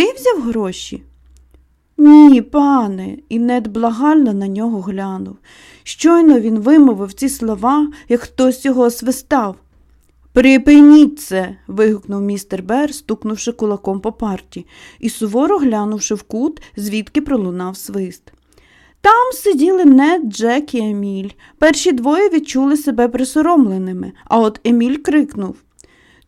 Ти взяв гроші? Ні, пане, і нед благально на нього глянув. Щойно він вимовив ці слова, як хтось його освистав. Припиніть це. вигукнув містер Бер, стукнувши кулаком по парті, і суворо глянувши в кут, звідки пролунав свист. Там сиділи Нед, Джек і Еміль. Перші двоє відчули себе присоромленими, а от Еміль крикнув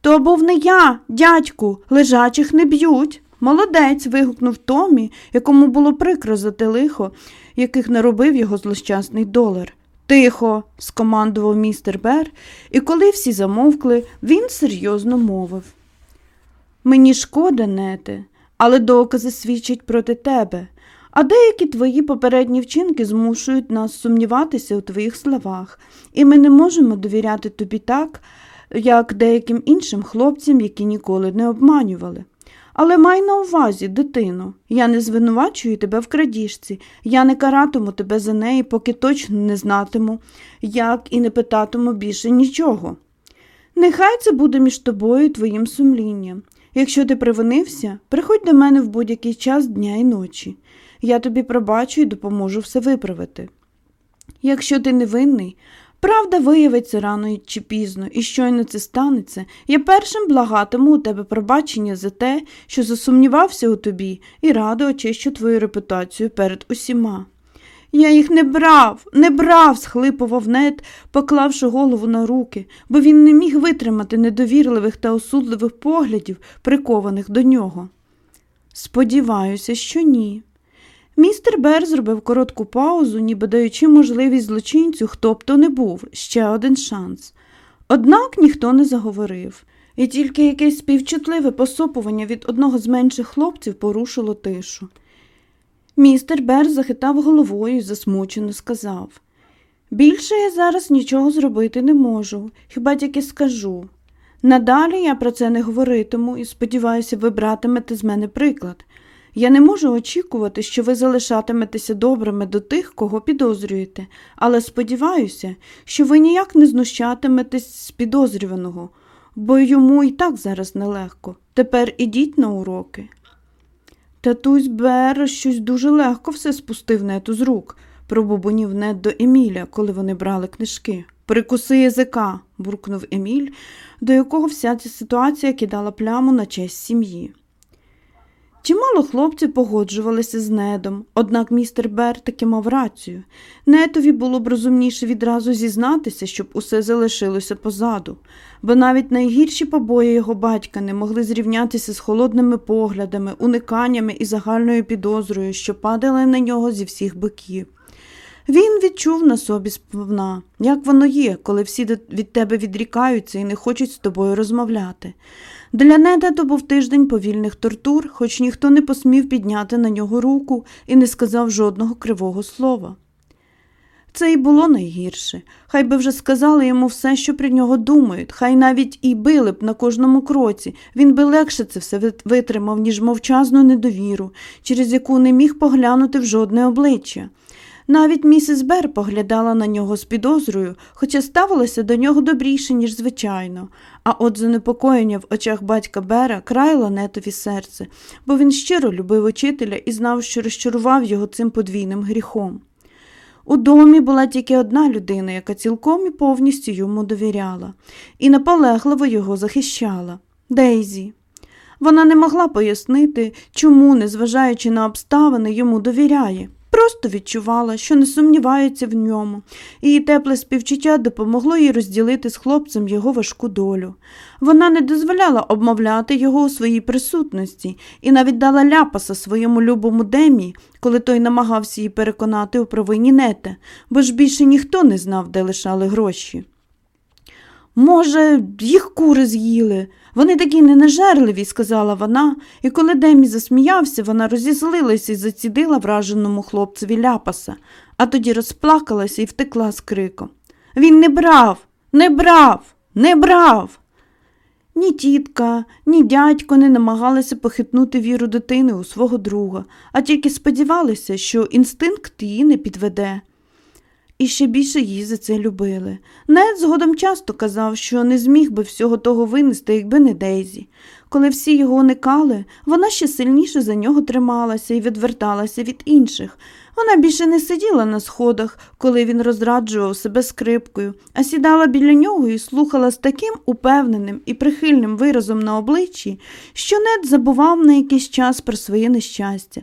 То був не я, дядьку, лежачих не б'ють. Молодець. вигукнув Томі, якому було прикро за те лихо, яких наробив його злощасний долар. Тихо, скомандував містер Бер, і коли всі замовкли, він серйозно мовив. Мені шкода, нете, але докази свідчать проти тебе, а деякі твої попередні вчинки змушують нас сумніватися у твоїх словах, і ми не можемо довіряти тобі так, як деяким іншим хлопцям, які ніколи не обманювали. Але май на увазі, дитино, я не звинувачую тебе в крадіжці, я не каратиму тебе за неї, поки точно не знатиму, як і не питатиму більше нічого. Нехай це буде між тобою і твоїм сумлінням. Якщо ти привинився, приходь до мене в будь-який час дня і ночі. Я тобі пробачу і допоможу все виправити. Якщо ти невинний, Правда виявиться рано чи пізно, і щойно це станеться, я першим благатиму у тебе пробачення за те, що засумнівався у тобі, і радо очищу твою репутацію перед усіма. Я їх не брав, не брав, схлипував нед, поклавши голову на руки, бо він не міг витримати недовірливих та осудливих поглядів, прикованих до нього. Сподіваюся, що ні. Містер Бер зробив коротку паузу, ніби даючи можливість злочинцю, хто б то не був, ще один шанс. Однак ніхто не заговорив, і тільки якесь співчутливе посопування від одного з менших хлопців порушило тишу. Містер Бер захитав головою і засмучено сказав Більше я зараз нічого зробити не можу, хіба тільки скажу. Надалі я про це не говоритиму і сподіваюся, ви братимете з мене приклад. Я не можу очікувати, що ви залишатиметеся добрими до тих, кого підозрюєте, але сподіваюся, що ви ніяк не знущатиметесь з підозрюваного, бо йому і так зараз нелегко. Тепер ідіть на уроки. Татусь Бер щось дуже легко все спустив нету з рук, пробубонів нет до Еміля, коли вони брали книжки. Прикуси язика, буркнув Еміль, до якого вся ця ситуація кидала пляму на честь сім'ї. Чимало хлопців погоджувалися з недом, однак містер Бер таки мав рацію. Нетові було б розумніше відразу зізнатися, щоб усе залишилося позаду, бо навіть найгірші побої його батька не могли зрівнятися з холодними поглядами, униканнями і загальною підозрою, що падали на нього зі всіх боків. Він відчув на собі сповна, як воно є, коли всі від тебе відрікаються і не хочуть з тобою розмовляти. Для неда то був тиждень повільних тортур, хоч ніхто не посмів підняти на нього руку і не сказав жодного кривого слова. Це й було найгірше. Хай би вже сказали йому все, що про нього думають, хай навіть і били б на кожному кроці, він би легше це все витримав, ніж мовчазну недовіру, через яку не міг поглянути в жодне обличчя. Навіть місіс Бер поглядала на нього з підозрою, хоча ставилася до нього добріше, ніж звичайно, а от занепокоєння в очах батька Бера крайло нетові серце, бо він щиро любив учителя і знав, що розчарував його цим подвійним гріхом. У домі була тільки одна людина, яка цілком і повністю йому довіряла, і наполегливо його захищала Дейзі. Вона не могла пояснити, чому, незважаючи на обставини, йому довіряє. Просто відчувала, що не сумнівається в ньому, її тепле співчуття допомогло їй розділити з хлопцем його важку долю. Вона не дозволяла обмовляти його у своїй присутності і навіть дала ляпаса своєму любому демі, коли той намагався її переконати у провині нете, бо ж більше ніхто не знав, де лишали гроші. Може, їх кури з'їли. Вони такі ненажерливі, сказала вона, і коли Демі засміявся, вона розізлилася і зацідила враженому хлопцеві ляпаса, а тоді розплакалася і втекла з криком. Він не брав, не брав, не брав. Ні тітка, ні дядько не намагалися похитнути віру дитини у свого друга, а тільки сподівалися, що інстинкт її не підведе. І ще більше її за це любили. Нед згодом часто казав, що не зміг би всього того винести, якби не Дейзі. Коли всі його уникали, вона ще сильніше за нього трималася і відверталася від інших. Вона більше не сиділа на сходах, коли він розраджував себе скрипкою, а сідала біля нього і слухала з таким упевненим і прихильним виразом на обличчі, що Нед забував на якийсь час про своє нещастя.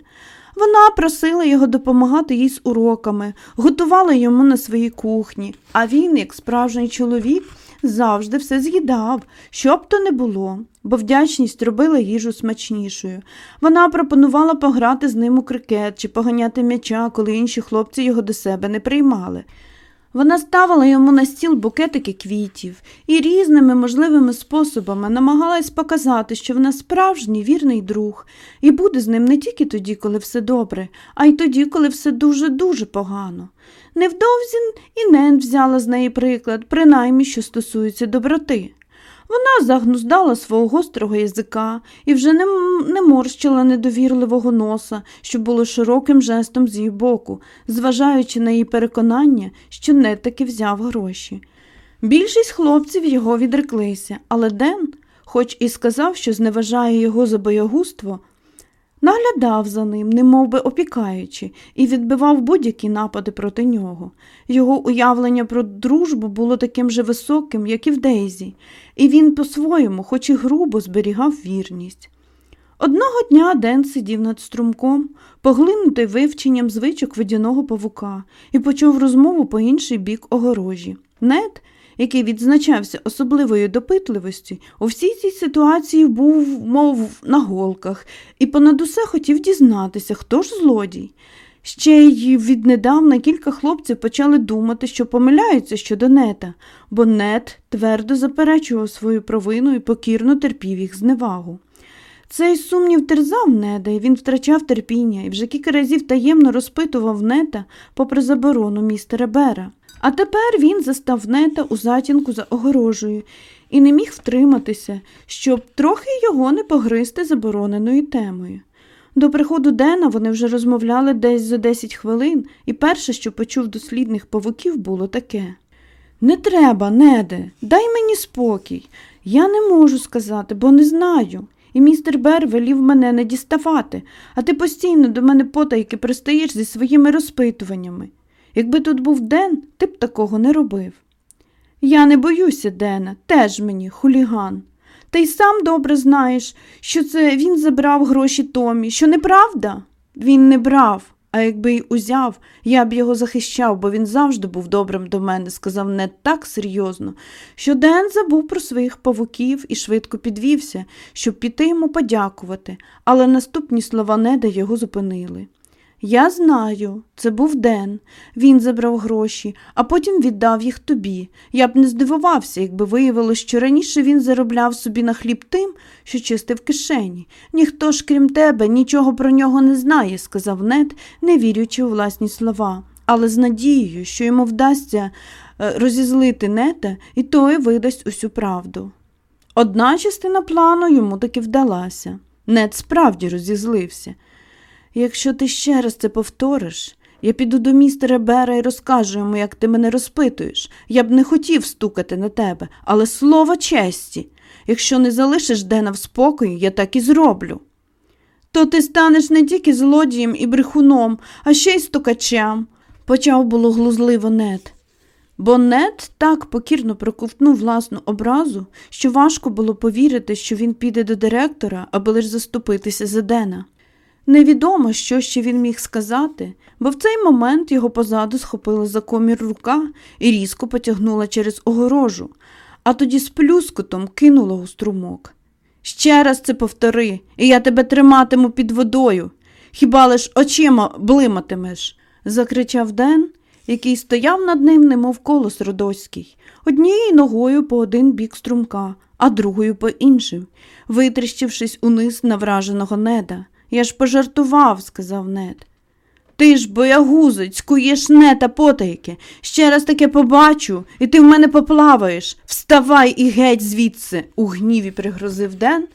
Вона просила його допомагати їй з уроками, готувала йому на своїй кухні, а він, як справжній чоловік, завжди все з'їдав, що б то не було, бо вдячність робила їжу смачнішою. Вона пропонувала пограти з ним у крикет чи поганяти м'яча, коли інші хлопці його до себе не приймали. Вона ставила йому на стіл букетики квітів і різними можливими способами намагалась показати, що вона справжній вірний друг, і буде з ним не тільки тоді, коли все добре, а й тоді, коли все дуже-дуже погано. Невдовзі і Нен взяла з неї приклад, принаймні, що стосується доброти. Вона загнуздала свого гострого язика і вже не, не морщила недовірливого носа, що було широким жестом з її боку, зважаючи на її переконання, що не таки взяв гроші. Більшість хлопців його відреклися, але Ден, хоч і сказав, що зневажає його за боягузтво, Наглядав за ним, немов би опікаючи, і відбивав будь-які напади проти нього. Його уявлення про дружбу було таким же високим, як і в Дейзі, і він по-своєму, хоч і грубо, зберігав вірність. Одного дня Ден сидів над струмком, поглинутий вивченням звичок водяного павука, і почув розмову по інший бік огорожі. Нед, який відзначався особливою допитливістю, у всій цій ситуації був, мов на голках, і понад усе хотів дізнатися, хто ж злодій. Ще й віднедавна кілька хлопців почали думати, що помиляються щодо нета, бо нет твердо заперечував свою провину і покірно терпів їх зневагу. Цей сумнів терзав неда, і він втрачав терпіння і вже кілька разів таємно розпитував нета попри заборону містера Бера. А тепер він застав нета у затінку за огорожею і не міг втриматися, щоб трохи його не погризти забороненою темою. До приходу Дена вони вже розмовляли десь за 10 хвилин, і перше, що почув дослідних павуків, було таке Не треба, неде, дай мені спокій. Я не можу сказати, бо не знаю. І містер Бер велів мене не діставати, а ти постійно до мене потайки пристаєш зі своїми розпитуваннями. Якби тут був Ден, ти б такого не робив. Я не боюся Дена, теж мені, хуліган. Та й сам добре знаєш, що це він забрав гроші Томі, що неправда? Він не брав, а якби й узяв, я б його захищав, бо він завжди був добрим до мене, сказав не так серйозно, що Ден забув про своїх павуків і швидко підвівся, щоб піти йому подякувати, але наступні слова неда його зупинили. Я знаю, це був Ден. Він забрав гроші, а потім віддав їх тобі. Я б не здивувався, якби виявилось, що раніше він заробляв собі на хліб тим, що чистив кишені. Ніхто ж, крім тебе, нічого про нього не знає, сказав Нед, не вірячи у власні слова, але з надією, що йому вдасться е, розізлити нета, і той видасть усю правду. Одна частина плану йому таки вдалася. Нед справді розізлився. Якщо ти ще раз це повториш, я піду до містера Бера і розкажу йому, як ти мене розпитуєш. Я б не хотів стукати на тебе, але слово честі. Якщо не залишиш Дена в спокої, я так і зроблю. То ти станеш не тільки злодієм і брехуном, а ще й стукачем, почав було глузливо Нед. Бо Нед так покірно проковтнув власну образу, що важко було повірити, що він піде до директора, аби лиш заступитися за Дена. Невідомо, що ще він міг сказати, бо в цей момент його позаду схопила за комір рука і різко потягнула через огорожу, а тоді з плюскотом кинула у струмок. Ще раз це повтори, і я тебе триматиму під водою. Хіба лиш очима блиматимеш? закричав Ден, який стояв над ним, немов колос Родоський, однією ногою по один бік струмка, а другою по іншим, витріщившись униз на враженого неда. Я ж пожартував, сказав нед. Ти ж, боягузить, куєш нета потайки. Ще раз таке побачу, і ти в мене поплаваєш. Вставай і геть звідси, у гніві пригрозив Ден.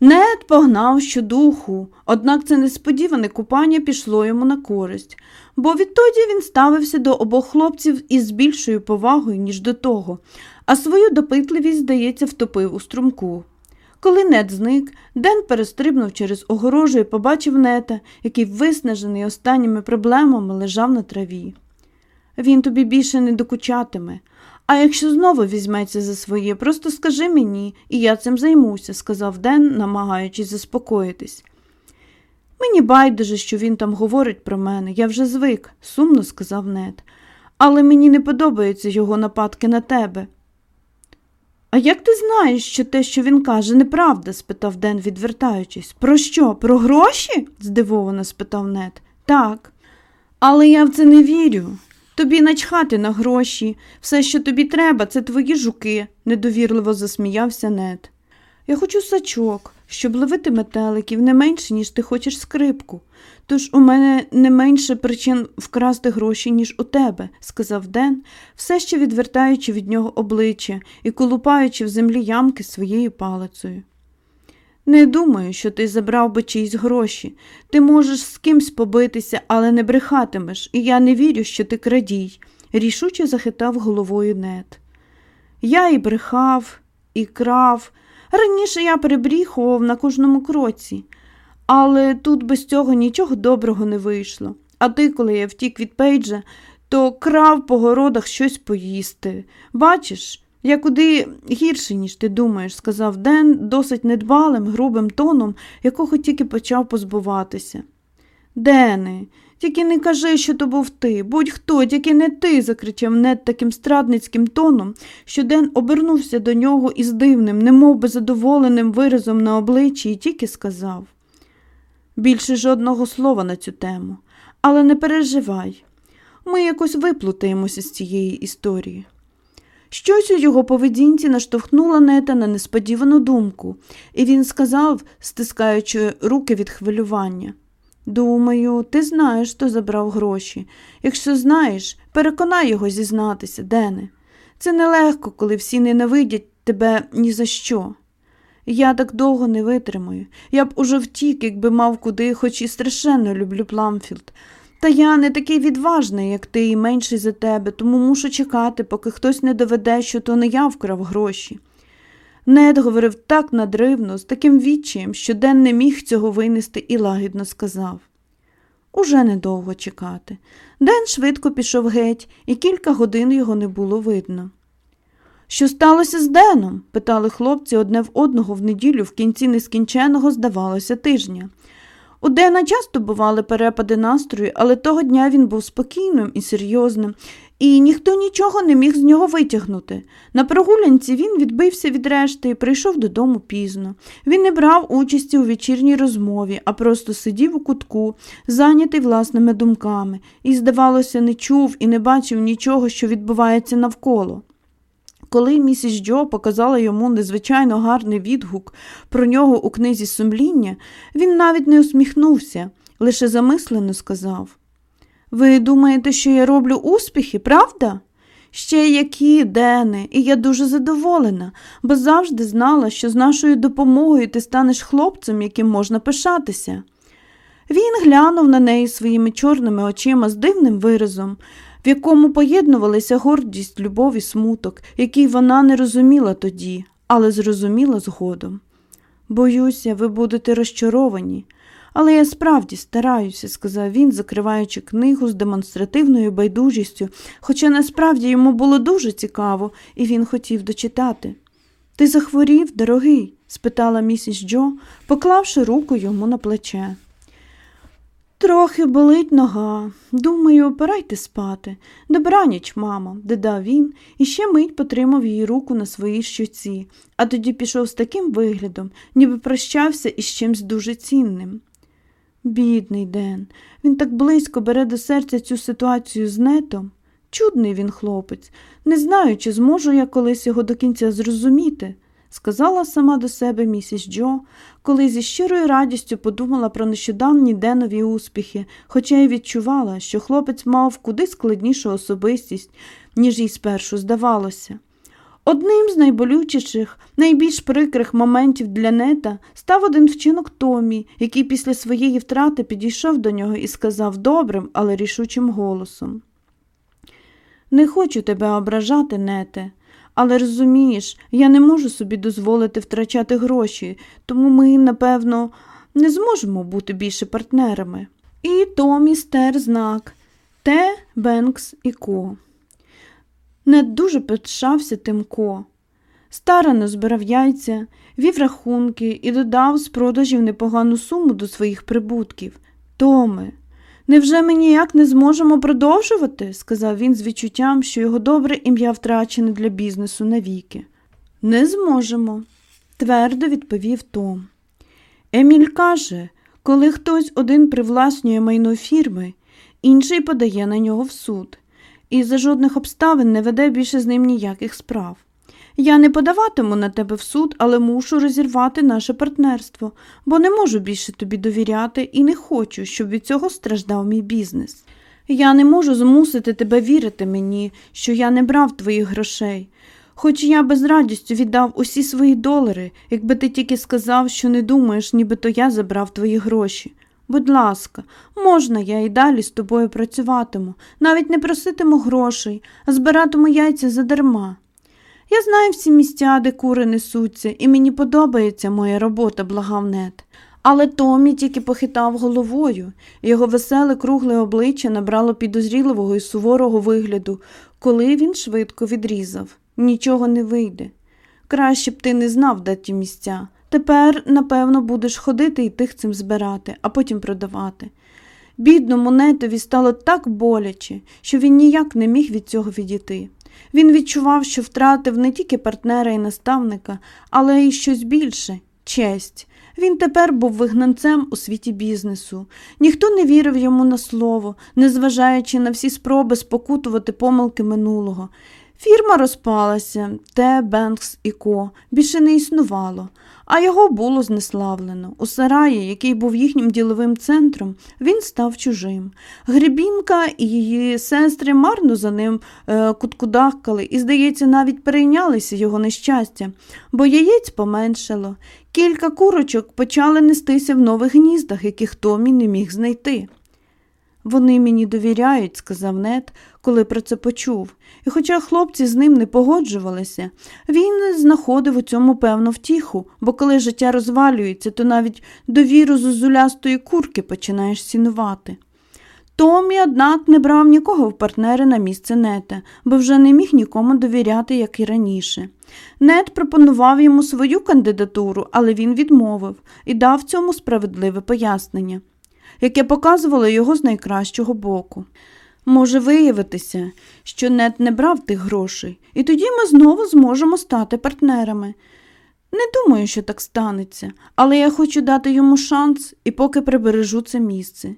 Нед погнав щодуху, однак це несподіване купання пішло йому на користь, бо відтоді він ставився до обох хлопців із більшою повагою, ніж до того, а свою допитливість, здається, втопив у струмку. Коли нет зник, Ден перестрибнув через огорожу і побачив нета, який, виснажений останніми проблемами, лежав на траві. Він тобі більше не докучатиме. А якщо знову візьметься за своє, просто скажи мені, і я цим займуся, сказав Ден, намагаючись заспокоїтись. Мені байдуже, що він там говорить про мене, я вже звик, сумно сказав Нед. Але мені не подобаються його нападки на тебе. А як ти знаєш, що те, що він каже, неправда? спитав Ден, відвертаючись. Про що? Про гроші? здивовано спитав Нед. Так. Але я в це не вірю. Тобі начхати на гроші. Все, що тобі треба, це твої жуки, недовірливо засміявся Нед. Я хочу сачок, щоб ловити метеликів не менше, ніж ти хочеш скрипку. Тож у мене не менше причин вкрасти гроші, ніж у тебе, сказав Ден, все ще відвертаючи від нього обличчя і колупаючи в землі ямки своєю палицею. Не думаю, що ти забрав би чиїсь гроші. Ти можеш з кимсь побитися, але не брехатимеш, і я не вірю, що ти крадій, рішуче захитав головою нет. Я і брехав, і крав. Раніше я перебріхував на кожному кроці, але тут без цього нічого доброго не вийшло. А ти, коли я втік від Пейджа, то крав по городах щось поїсти. Бачиш, я куди гірше, ніж ти думаєш, сказав Ден досить недбалим, грубим тоном, якого тільки почав позбуватися. Дене, тільки не кажи, що то був ти, будь-хто, тільки не ти, закричав Нед таким страдницьким тоном, що Ден обернувся до нього із дивним, немов би задоволеним виразом на обличчі і тільки сказав. Більше жодного слова на цю тему, але не переживай. Ми якось виплутаємося з цієї історії. Щось у його поведінці наштовхнуло нета на несподівану думку, і він сказав, стискаючи руки від хвилювання. Думаю, ти знаєш, хто забрав гроші. Якщо знаєш, переконай його зізнатися, Дене. Це нелегко, коли всі ненавидять тебе ні за що. Я так довго не витримаю. Я б уже втік, якби мав куди, хоч і страшенно люблю Пламфілд. Та я не такий відважний, як ти, і менший за тебе, тому мушу чекати, поки хтось не доведе, що то не я вкрав гроші. Нед говорив так надривно, з таким відчаєм, що Ден не міг цього винести і лагідно сказав. Уже недовго чекати. Ден швидко пішов геть, і кілька годин його не було видно. Що сталося з Деном? питали хлопці одне в одного в неділю в кінці нескінченого, здавалося, тижня. У Дена часто бували перепади настрою, але того дня він був спокійним і серйозним, і ніхто нічого не міг з нього витягнути. На прогулянці він відбився від решти і прийшов додому пізно. Він не брав участі у вечірній розмові, а просто сидів у кутку, зайнятий власними думками, і, здавалося, не чув і не бачив нічого, що відбувається навколо. Коли місіс Джо показала йому незвичайно гарний відгук про нього у книзі сумління, він навіть не усміхнувся, лише замислено сказав Ви думаєте, що я роблю успіхи, правда? Ще які, Дене, і я дуже задоволена, бо завжди знала, що з нашою допомогою ти станеш хлопцем, яким можна пишатися. Він глянув на неї своїми чорними очима з дивним виразом, в якому поєднувалися гордість, любов і смуток, який вона не розуміла тоді, але зрозуміла згодом. Боюся, ви будете розчаровані, але я справді стараюся, сказав він, закриваючи книгу з демонстративною байдужістю, хоча насправді йому було дуже цікаво, і він хотів дочитати. Ти захворів, дорогий? спитала місіс Джо, поклавши руку йому на плече. Трохи болить нога. Думаю, порайте спати. Добраніч, мамо, додав він і ще мить потримав її руку на своїй щоці, а тоді пішов з таким виглядом, ніби прощався із чимсь дуже цінним. Бідний Ден, він так близько бере до серця цю ситуацію з нетом. Чудний він хлопець, не знаю, чи зможу я колись його до кінця зрозуміти сказала сама до себе місіс Джо, коли зі щирою радістю подумала про нещодавні денові успіхи, хоча й відчувала, що хлопець мав куди складнішу особистість, ніж їй спершу здавалося. Одним з найболючіших, найбільш прикрих моментів для нета став один вчинок Томі, який після своєї втрати підійшов до нього і сказав добрим, але рішучим голосом. Не хочу тебе ображати, нете, але розумієш, я не можу собі дозволити втрачати гроші, тому ми, напевно, не зможемо бути більше партнерами. І Томі стер знак Т. Бенкс і Ко. Не дуже пишався тим Ко. Старано збирав яйця, вів рахунки і додав з продажів непогану суму до своїх прибутків. Томе, невже ми ніяк не зможемо продовжувати? сказав він з відчуттям, що його добре ім'я втрачене для бізнесу навіки. Не зможемо, твердо відповів Том. Еміль каже, коли хтось один привласнює майно фірми, інший подає на нього в суд і за жодних обставин не веде більше з ним ніяких справ. Я не подаватиму на тебе в суд, але мушу розірвати наше партнерство, бо не можу більше тобі довіряти і не хочу, щоб від цього страждав мій бізнес. Я не можу змусити тебе вірити мені, що я не брав твоїх грошей, хоч я без радістю віддав усі свої долари, якби ти тільки сказав, що не думаєш, нібито я забрав твої гроші. Будь ласка, можна, я і далі з тобою працюватиму, навіть не проситиму грошей, а збиратиму яйця задарма. Я знаю всі місця, де кури несуться, і мені подобається моя робота, благав нет. Але Томі тільки похитав головою, його веселе кругле обличчя набрало підозріливого і суворого вигляду, коли він швидко відрізав. Нічого не вийде. Краще б ти не знав, де ті місця. Тепер, напевно, будеш ходити і тихцем збирати, а потім продавати. Бідному нетові стало так боляче, що він ніяк не міг від цього відійти. Він відчував, що втратив не тільки партнера і наставника, але й щось більше честь. Він тепер був вигнанцем у світі бізнесу. Ніхто не вірив йому на слово, незважаючи на всі спроби спокутувати помилки минулого. Фірма розпалася, Т. Бенкс і Ко більше не існувало а його було знеславлено. У сараї, який був їхнім діловим центром, він став чужим. Гребінка і її сестри марно за ним е, куткудахкали і, здається, навіть перейнялися його нещастя, бо яєць поменшало. Кілька курочок почали нестися в нових гніздах, яких Томі не міг знайти. Вони мені довіряють, сказав Нет, коли про це почув. І хоча хлопці з ним не погоджувалися, він знаходив у цьому певну втіху, бо коли життя розвалюється, то навіть довіру зозулястої курки починаєш цінувати. Томі, однак, не брав нікого в партнери на місце нета, бо вже не міг нікому довіряти, як і раніше. Нет пропонував йому свою кандидатуру, але він відмовив і дав цьому справедливе пояснення яке показувало його з найкращого боку. Може виявитися, що нет не брав тих грошей, і тоді ми знову зможемо стати партнерами. Не думаю, що так станеться, але я хочу дати йому шанс і поки прибережу це місце.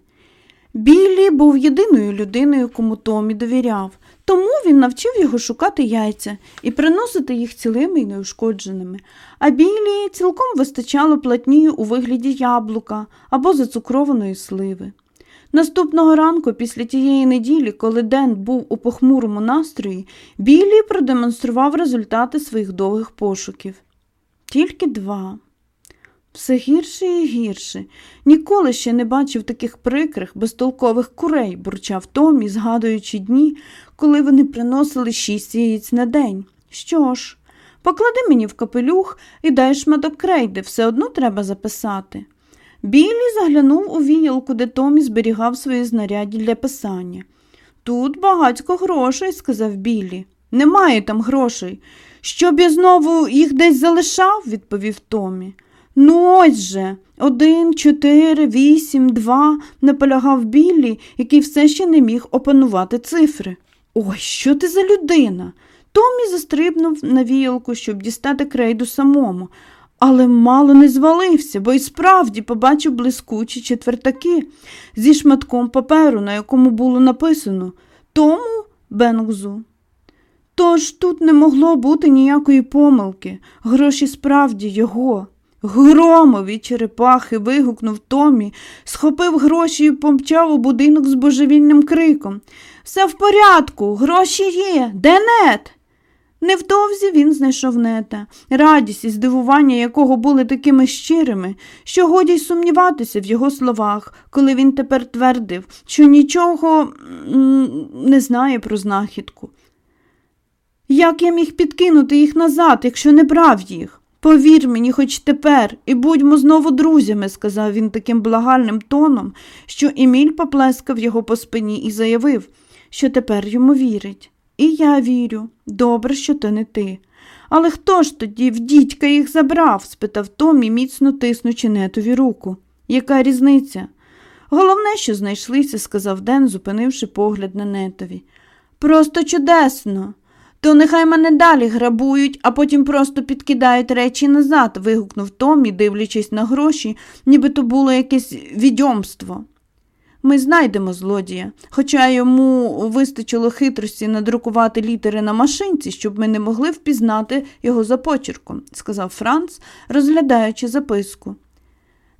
Біллі був єдиною людиною, кому Томі довіряв, тому він навчив його шукати яйця і приносити їх цілими і неушкодженими, а білі цілком вистачало платні у вигляді яблука або зацукрованої сливи. Наступного ранку, після тієї неділі, коли Ден був у похмурому настрої, Білі продемонстрував результати своїх довгих пошуків. Тільки два. Все гірше і гірше. Ніколи ще не бачив таких прикрих, безтолкових курей, бурчав Томі, згадуючи дні, коли вони приносили шість яєць на день. Що ж, поклади мені в капелюх і дай шматок крейди, все одно треба записати. Біллі заглянув у віялку, де Томі зберігав свої знаряддя для писання. Тут багатько грошей, сказав Біллі. Немає там грошей. Щоб я знову їх десь залишав, відповів Томі. Ну, ось же, один, чотири, вісім, два, наполягав Біллі, який все ще не міг опанувати цифри. Ой, що ти за людина? Томі застрибнув на віялку, щоб дістати крейду самому, але мало не звалився, бо й справді побачив блискучі четвертаки зі шматком паперу, на якому було написано Тому Бенгзу. Тож тут не могло бути ніякої помилки, гроші справді його. Громові черепахи. вигукнув Томі, схопив гроші і помчав у будинок з божевільним криком. Все в порядку, гроші є. Де нет? Невдовзі він знайшов нета, радість і здивування якого були такими щирими, що годі й сумніватися в його словах, коли він тепер твердив, що нічого не знає про знахідку. Як я міг підкинути їх назад, якщо не брав їх? Повір мені, хоч тепер, і будьмо знову друзями, сказав він таким благальним тоном, що Еміль поплескав його по спині і заявив, що тепер йому вірить. І я вірю, добре, що то не ти. Але хто ж тоді в дідька їх забрав? спитав Томі, міцно тиснучи нетові руку. Яка різниця? Головне, що знайшлися, сказав Ден, зупинивши погляд на нетові. Просто чудесно. То нехай мене далі грабують, а потім просто підкидають речі назад, вигукнув Томі, дивлячись на гроші, ніби то було якесь відьомство. Ми знайдемо злодія, хоча йому вистачило хитрості надрукувати літери на машинці, щоб ми не могли впізнати його за почерком, сказав Франц, розглядаючи записку.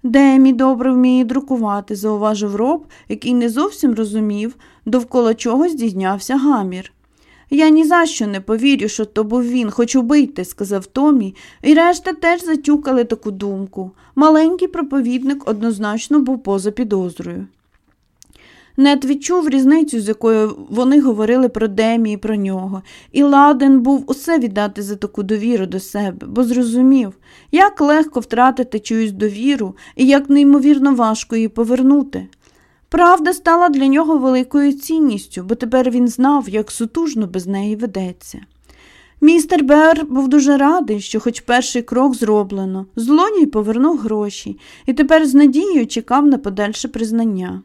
Демі добре вміє друкувати, зауважив роб, який не зовсім розумів, довкола чого здійнявся гамір. Я ні за що не повірю, що то був він, хоч убийте, сказав Томі, і решта теж затюкали таку думку. Маленький проповідник однозначно був поза підозрою. Нед відчув різницю, з якою вони говорили про Демі і про нього, і ладен був усе віддати за таку довіру до себе, бо зрозумів, як легко втратити чиюсь довіру і як неймовірно важко її повернути. Правда стала для нього великою цінністю, бо тепер він знав, як сутужно без неї ведеться. Містер Бер був дуже радий, що хоч перший крок зроблено, злодій повернув гроші і тепер з надією чекав на подальше признання.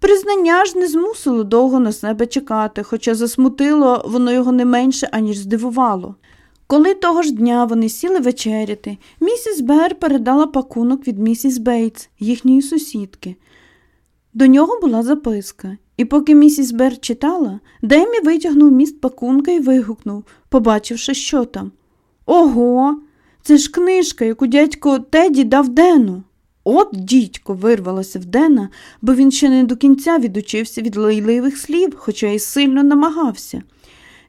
Признання ж не змусило довго на себе чекати, хоча засмутило воно його не менше, аніж здивувало. Коли того ж дня вони сіли вечеряти, місіс Бер передала пакунок від місіс Бейтс, їхньої сусідки. До нього була записка, і поки місіс Бер читала, Демі витягнув міст пакунка і вигукнув, побачивши, що там. Ого, це ж книжка, яку дядько Теді дав Дену. От дідько вирвалося в Дена, бо він ще не до кінця відучився від лайливих слів, хоча й сильно намагався.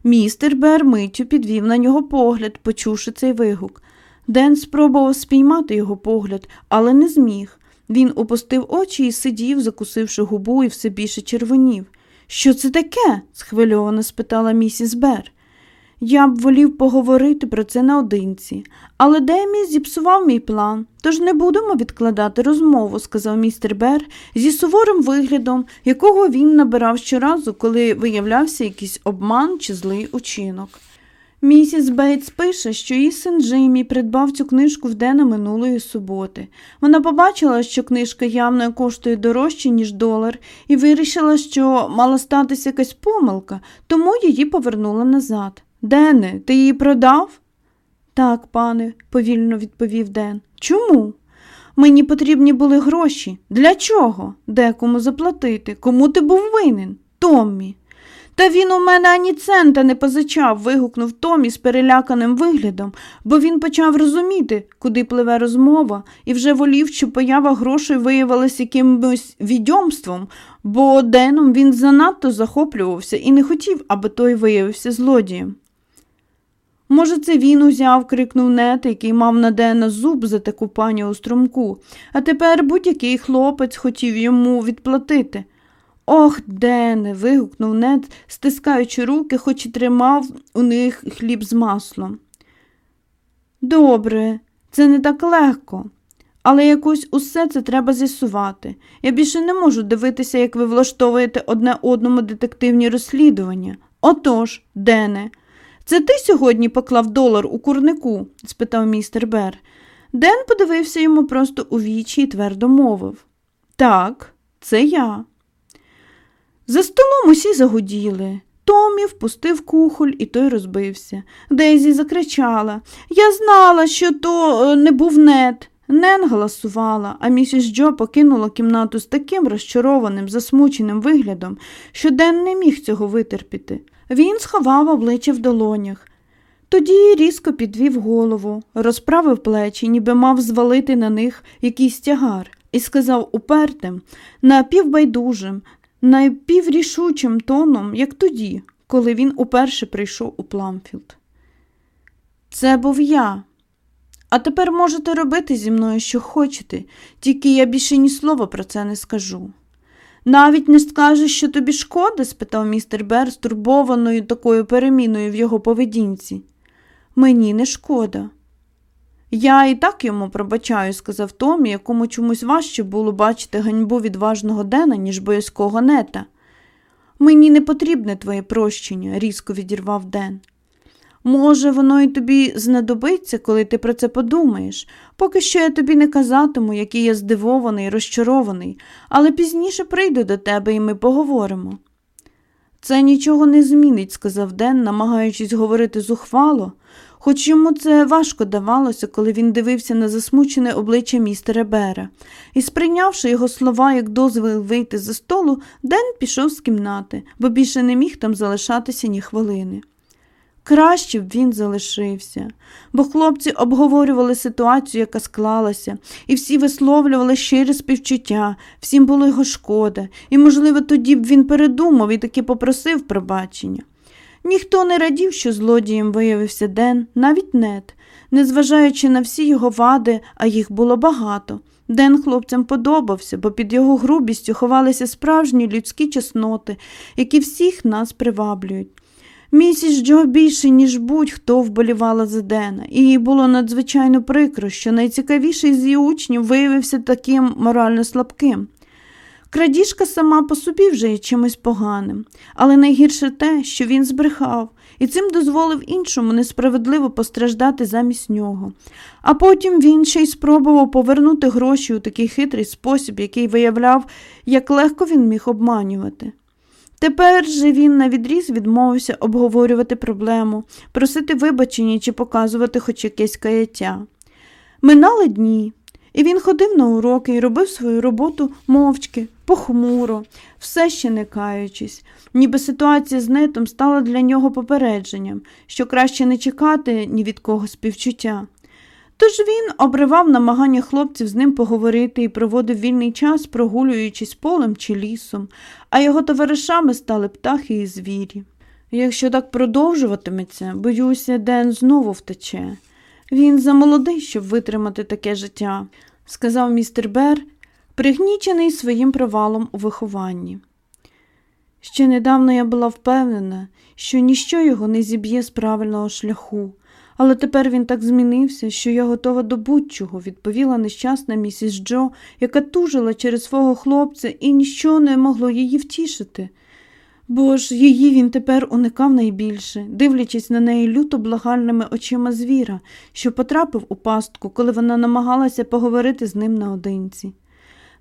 Містер Бер миттю підвів на нього погляд, почувши цей вигук. Ден спробував спіймати його погляд, але не зміг. Він опустив очі і сидів, закусивши губу, і все більше червонів. Що це таке? схвильовано спитала місіс Бер. Я б волів поговорити про це наодинці, але Демі зіпсував мій план, тож не будемо відкладати розмову, сказав містер Бер зі суворим виглядом, якого він набирав щоразу, коли виявлявся якийсь обман чи злий учинок. Місіс Бейтс пише, що її син Джеймі придбав цю книжку в день минулої суботи. Вона побачила, що книжка явно коштує дорожче, ніж долар, і вирішила, що мала статися якась помилка, тому її повернула назад. Дене, ти її продав? Так, пане, повільно відповів Ден. Чому? Мені потрібні були гроші. Для чого? Декому заплатити? Кому ти був винен? Томмі. Та він у мене ані цента не позичав, вигукнув Томі з переляканим виглядом, бо він почав розуміти, куди пливе розмова, і вже волів, що поява грошей виявилася якимось відьомством, бо Деном він занадто захоплювався і не хотів, аби той виявився злодієм. Може, це він узяв, крикнув нет, який мав на Дена зуб за таку пані у струмку, а тепер будь-який хлопець хотів йому відплатити. Ох, Дене. вигукнув нед, стискаючи руки, хоч і тримав у них хліб з маслом. Добре, це не так легко, але якось усе це треба з'ясувати. Я більше не можу дивитися, як ви влаштовуєте одне одному детективні розслідування. Отож, Дене, це ти сьогодні поклав долар у курнику? спитав містер Бер. Ден подивився йому просто у вічі і твердо мовив. Так, це я. За столом усі загуділи. Томі впустив кухоль, і той розбився. Дейзі закричала Я знала, що то е, не був нет. Нен голосувала, а місіс Джо покинула кімнату з таким розчарованим, засмученим виглядом, що Ден не міг цього витерпіти. Він сховав обличчя в долонях. Тоді різко підвів голову, розправив плечі, ніби мав звалити на них якийсь тягар, і сказав упертим, напівбайдужим, напіврішучим тоном, як тоді, коли він уперше прийшов у Пламфілд. Це був я. А тепер можете робити зі мною, що хочете, тільки я більше ні слова про це не скажу. Навіть не скажеш, що тобі шкода? спитав містер Бер, стурбованою такою переміною в його поведінці. Мені не шкода. Я і так йому пробачаю, сказав Томі, якому чомусь важче було бачити ганьбу відважного Дена, ніж боязкого нета. Мені не потрібне твоє прощення, різко відірвав Ден. Може, воно й тобі знадобиться, коли ти про це подумаєш. Поки що я тобі не казатиму, який я здивований, розчарований, але пізніше прийду до тебе і ми поговоримо. Це нічого не змінить, сказав Ден, намагаючись говорити зухвало, хоч йому це важко давалося, коли він дивився на засмучене обличчя містера Бера, і, сприйнявши його слова як дозвіл вийти за столу, Ден пішов з кімнати, бо більше не міг там залишатися ні хвилини. Краще б він залишився, бо хлопці обговорювали ситуацію, яка склалася, і всі висловлювали щире співчуття, всім було його шкода, і, можливо, тоді б він передумав і таки попросив пробачення. Ніхто не радів, що злодієм виявився Ден, навіть нет, незважаючи на всі його вади, а їх було багато. Ден хлопцям подобався, бо під його грубістю ховалися справжні людські чесноти, які всіх нас приваблюють. Місіс Джо більше, ніж будь-хто вболівала за Дена, і їй було надзвичайно прикро, що найцікавіший з її учнів виявився таким морально слабким. Крадіжка сама по собі вже є чимось поганим, але найгірше те, що він збрехав, і цим дозволив іншому несправедливо постраждати замість нього. А потім він ще й спробував повернути гроші у такий хитрий спосіб, який виявляв, як легко він міг обманювати. Тепер же він навідріз відмовився обговорювати проблему, просити вибачення чи показувати хоч якесь каяття. Минали дні, і він ходив на уроки і робив свою роботу мовчки, похмуро, все ще не каючись, ніби ситуація з нетом стала для нього попередженням, що краще не чекати ні від кого співчуття. Тож він обривав намагання хлопців з ним поговорити і проводив вільний час, прогулюючись полем чи лісом, а його товаришами стали птахи і звірі. Якщо так продовжуватиметься, боюся, Ден знову втече. Він замолодий, щоб витримати таке життя, сказав містер Бер, пригнічений своїм провалом у вихованні. Ще недавно я була впевнена, що ніщо його не зіб'є з правильного шляху, але тепер він так змінився, що я готова до будь-чого, відповіла нещасна місіс Джо, яка тужила через свого хлопця і ніщо не могло її втішити. Бо ж її він тепер уникав найбільше, дивлячись на неї люто благальними очима звіра, що потрапив у пастку, коли вона намагалася поговорити з ним наодинці.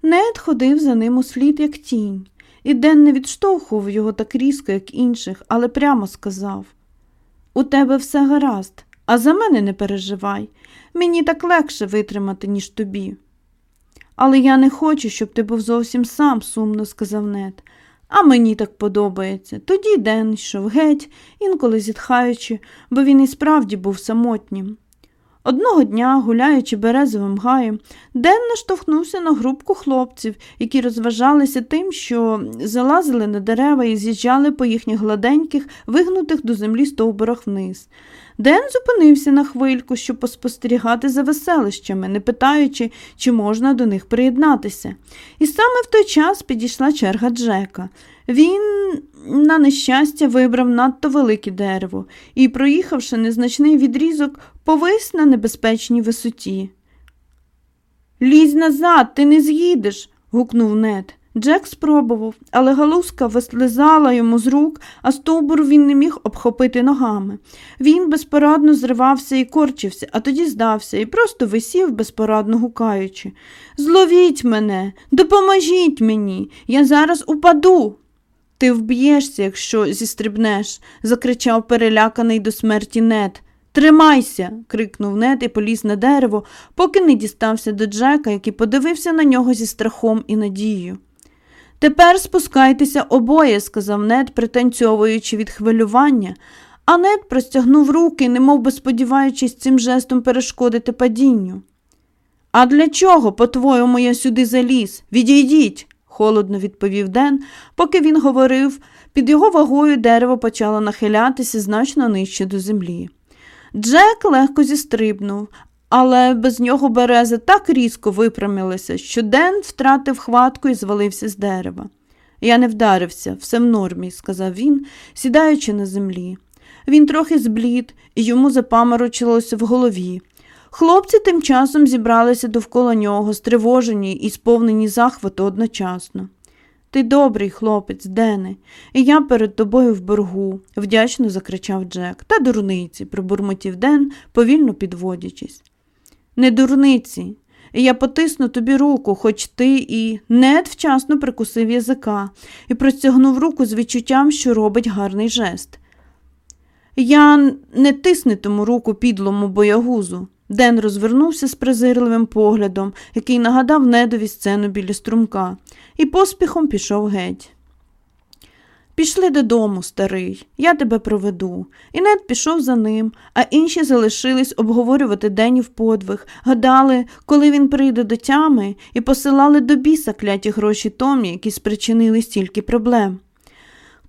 Нед ходив за ним у слід, як тінь, і Ден не відштовхував його так різко, як інших, але прямо сказав У тебе все гаразд, а за мене не переживай. Мені так легше витримати, ніж тобі. Але я не хочу, щоб ти був зовсім сам, сумно сказав Нед. А мені так подобається. Тоді Ден йшов геть, інколи зітхаючи, бо він і справді був самотнім. Одного дня, гуляючи березовим гаєм, Ден наштовхнувся на групку хлопців, які розважалися тим, що залазили на дерева і з'їжджали по їхніх гладеньких, вигнутих до землі стовбурах вниз. Ден зупинився на хвильку, щоб поспостерігати за веселищами, не питаючи, чи можна до них приєднатися. І саме в той час підійшла черга Джека. Він, на нещастя, вибрав надто велике дерево і, проїхавши незначний відрізок, повис на небезпечній висоті. Лізь назад, ти не з'їдеш. гукнув нед. Джек спробував, але галузка вислизала йому з рук, а стовбур він не міг обхопити ногами. Він безпорадно зривався і корчився, а тоді здався і просто висів, безпорадно гукаючи. Зловіть мене, допоможіть мені, я зараз упаду. Ти вб'єшся, якщо зістрибнеш, закричав переляканий до смерті нед. Тримайся. крикнув нед і поліз на дерево, поки не дістався до Джека, який подивився на нього зі страхом і надією. Тепер спускайтеся обоє, сказав нед, пританцьовуючи від хвилювання, а нед простягнув руки, немов би сподіваючись цим жестом перешкодити падінню. А для чого, по-твоєму, я сюди заліз? Відійдіть, холодно відповів Ден, поки він говорив, під його вагою дерево почало нахилятися значно нижче до землі. Джек легко зістрибнув, але без нього берези так різко випрямилися, що Ден втратив хватку і звалився з дерева. Я не вдарився, все в нормі, сказав він, сідаючи на землі. Він трохи зблід, і йому запаморочилося в голові. Хлопці тим часом зібралися довкола нього, стривожені і сповнені захвату одночасно. Ти добрий хлопець, Дене, і я перед тобою в боргу, вдячно закричав Джек. Та дурниці, пробурмотів Ден, повільно підводячись. Не дурниці. Я потисну тобі руку, хоч ти і нед вчасно прикусив язика і простягнув руку з відчуттям, що робить гарний жест. Я не тиснетиму руку підлому боягузу. Ден розвернувся з презирливим поглядом, який нагадав недові сцену біля струмка, і поспіхом пішов геть. Пішли додому, старий, я тебе проведу. І нед пішов за ним, а інші залишились обговорювати день в подвиг, гадали, коли він прийде до тями, і посилали до біса кляті гроші Томі, які спричинили стільки проблем.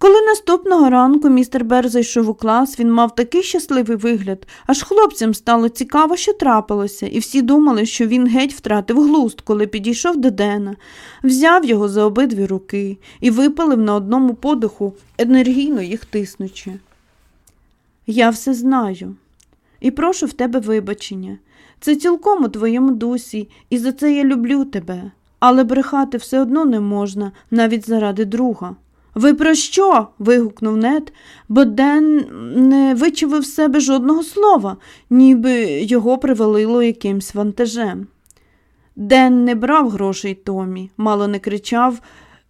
Коли наступного ранку містер Бер зайшов у клас, він мав такий щасливий вигляд, аж хлопцям стало цікаво, що трапилося, і всі думали, що він геть втратив глузд, коли підійшов до Дена, взяв його за обидві руки і випалив на одному подиху, енергійно їх тиснучи. Я все знаю і прошу в тебе вибачення. Це цілком у твоєму дусі, і за це я люблю тебе, але брехати все одно не можна, навіть заради друга. Ви про що? вигукнув нед, бо Ден не вичавив з себе жодного слова, ніби його привалило якимсь вантажем. Ден не брав грошей Томі, мало не кричав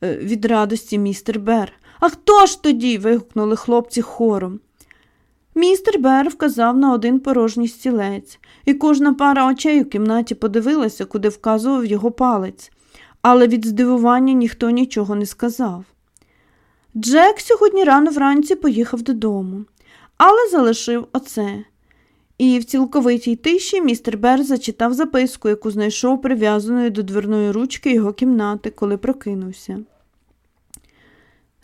е, від радості містер Бер. А хто ж тоді? вигукнули хлопці хором. Містер Бер вказав на один порожній стілець, і кожна пара очей у кімнаті подивилася, куди вказував його палець, але від здивування ніхто нічого не сказав. Джек сьогодні рано вранці поїхав додому, але залишив оце. І в цілковитій тиші містер Бер зачитав записку, яку знайшов прив'язаною до дверної ручки його кімнати, коли прокинувся.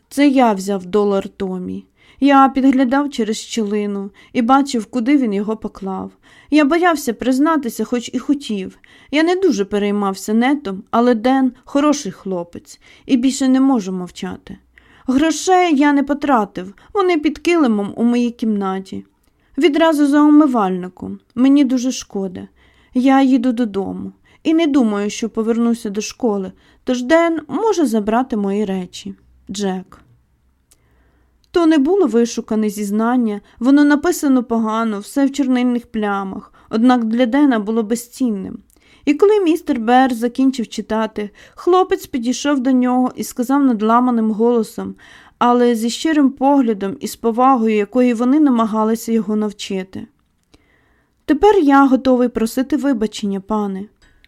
Це я взяв долар Томі. Я підглядав через щілину і бачив, куди він його поклав. Я боявся признатися, хоч і хотів. Я не дуже переймався нетом, але Ден хороший хлопець, і більше не можу мовчати. Грошей я не потратив, вони під килимом у моїй кімнаті. Відразу за умивальником. Мені дуже шкода. Я їду додому і не думаю, що повернуся до школи, тож Ден може забрати мої речі. Джек. То не було вишукане зізнання, воно написано погано, все в чорнильних плямах, однак для Дена було безцінним. І коли містер Бер закінчив читати, хлопець підійшов до нього і сказав надламаним голосом, але зі щирим поглядом і з повагою, якої вони намагалися його навчити. Тепер я готовий просити вибачення, пане.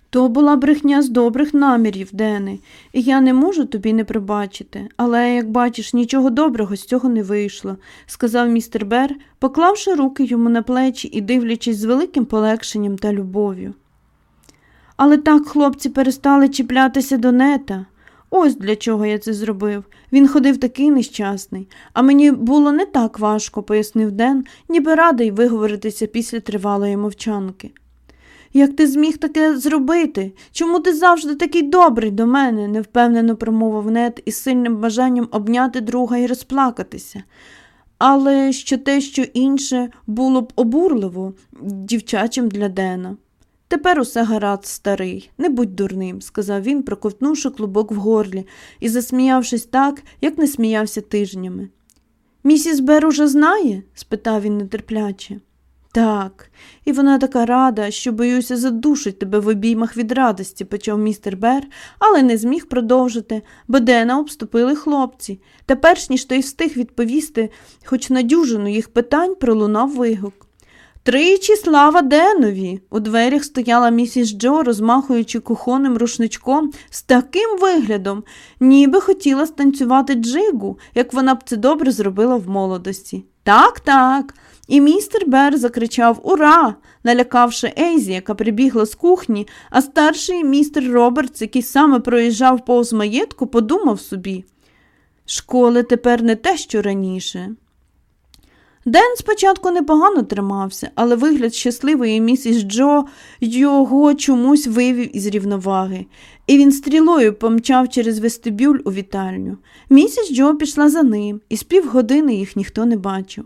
То була брехня з добрих намірів, Дене, і я не можу тобі не пробачити, але, як бачиш, нічого доброго з цього не вийшло, сказав містер Бер, поклавши руки йому на плечі і дивлячись з великим полегшенням та любов'ю. Але так хлопці перестали чіплятися до нета. Ось для чого я це зробив. Він ходив такий нещасний, а мені було не так важко, пояснив Ден, ніби радий виговоритися після тривалої мовчанки. Як ти зміг таке зробити? Чому ти завжди такий добрий до мене? невпевнено промовив нет із сильним бажанням обняти друга і розплакатися. Але що те, що інше було б обурливо дівчачим для Дена. Тепер усе гаразд, старий, не будь дурним, сказав він, проковтнувши клубок в горлі і засміявшись так, як не сміявся тижнями. Місіс Бер уже знає? спитав він нетерпляче. Так, і вона така рада, що, боюся, задушить тебе в обіймах від радості, почав містер Бер, але не зміг продовжити, бо Дена обступили хлопці. Та перш ніж той встиг відповісти, хоч на дюжину їх питань пролунав вигук. Тричі слава Денові. У дверях стояла місіс Джо, розмахуючи кухонним рушничком з таким виглядом, ніби хотіла станцювати джигу, як вона б це добре зробила в молодості. Так, так. І містер Бер закричав Ура! налякавши Ейзі, яка прибігла з кухні, а старший містер Робертс, який саме проїжджав повз маєтку, подумав собі. Школи тепер не те, що раніше. Ден спочатку непогано тримався, але вигляд щасливої місіс Джо його чомусь вивів із рівноваги, і він стрілою помчав через вестибюль у вітальню. Місіс Джо пішла за ним, і з півгодини їх ніхто не бачив.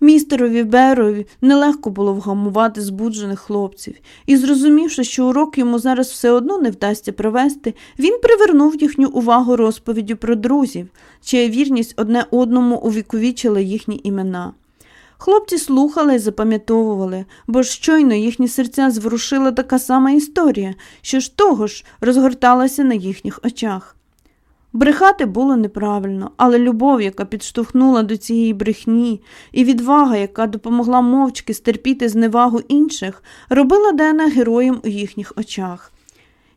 Містерові Берові нелегко було вгамувати збуджених хлопців, і, зрозумівши, що урок йому зараз все одно не вдасться провести, він привернув їхню увагу розповіддю про друзів, чия вірність одне одному увіковічила їхні імена. Хлопці слухали і запам'ятовували, бо щойно їхні серця зворушила така сама історія, що ж того ж розгорталася на їхніх очах. Брехати було неправильно, але любов, яка підштовхнула до цієї брехні, і відвага, яка допомогла мовчки стерпіти зневагу інших, робила Дена героєм у їхніх очах.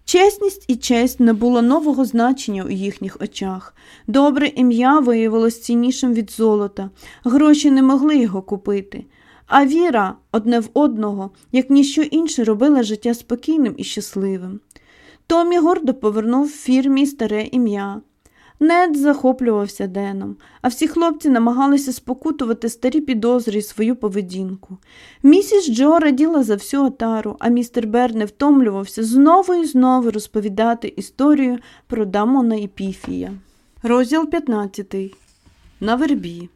Чесність і честь набула нового значення у їхніх очах. Добре ім'я виявилось ціннішим від золота, гроші не могли його купити. А віра одне в одного, як ніщо інше, робила життя спокійним і щасливим. Томі гордо повернув фірмі старе ім'я. Нед захоплювався Деном, а всі хлопці намагалися спокутувати старі підозри і свою поведінку. Місіс Джо раділа за всю отару, а містер Бер не втомлювався знову і знову розповідати історію про Дамона і Піфія. Розділ 15. На вербі.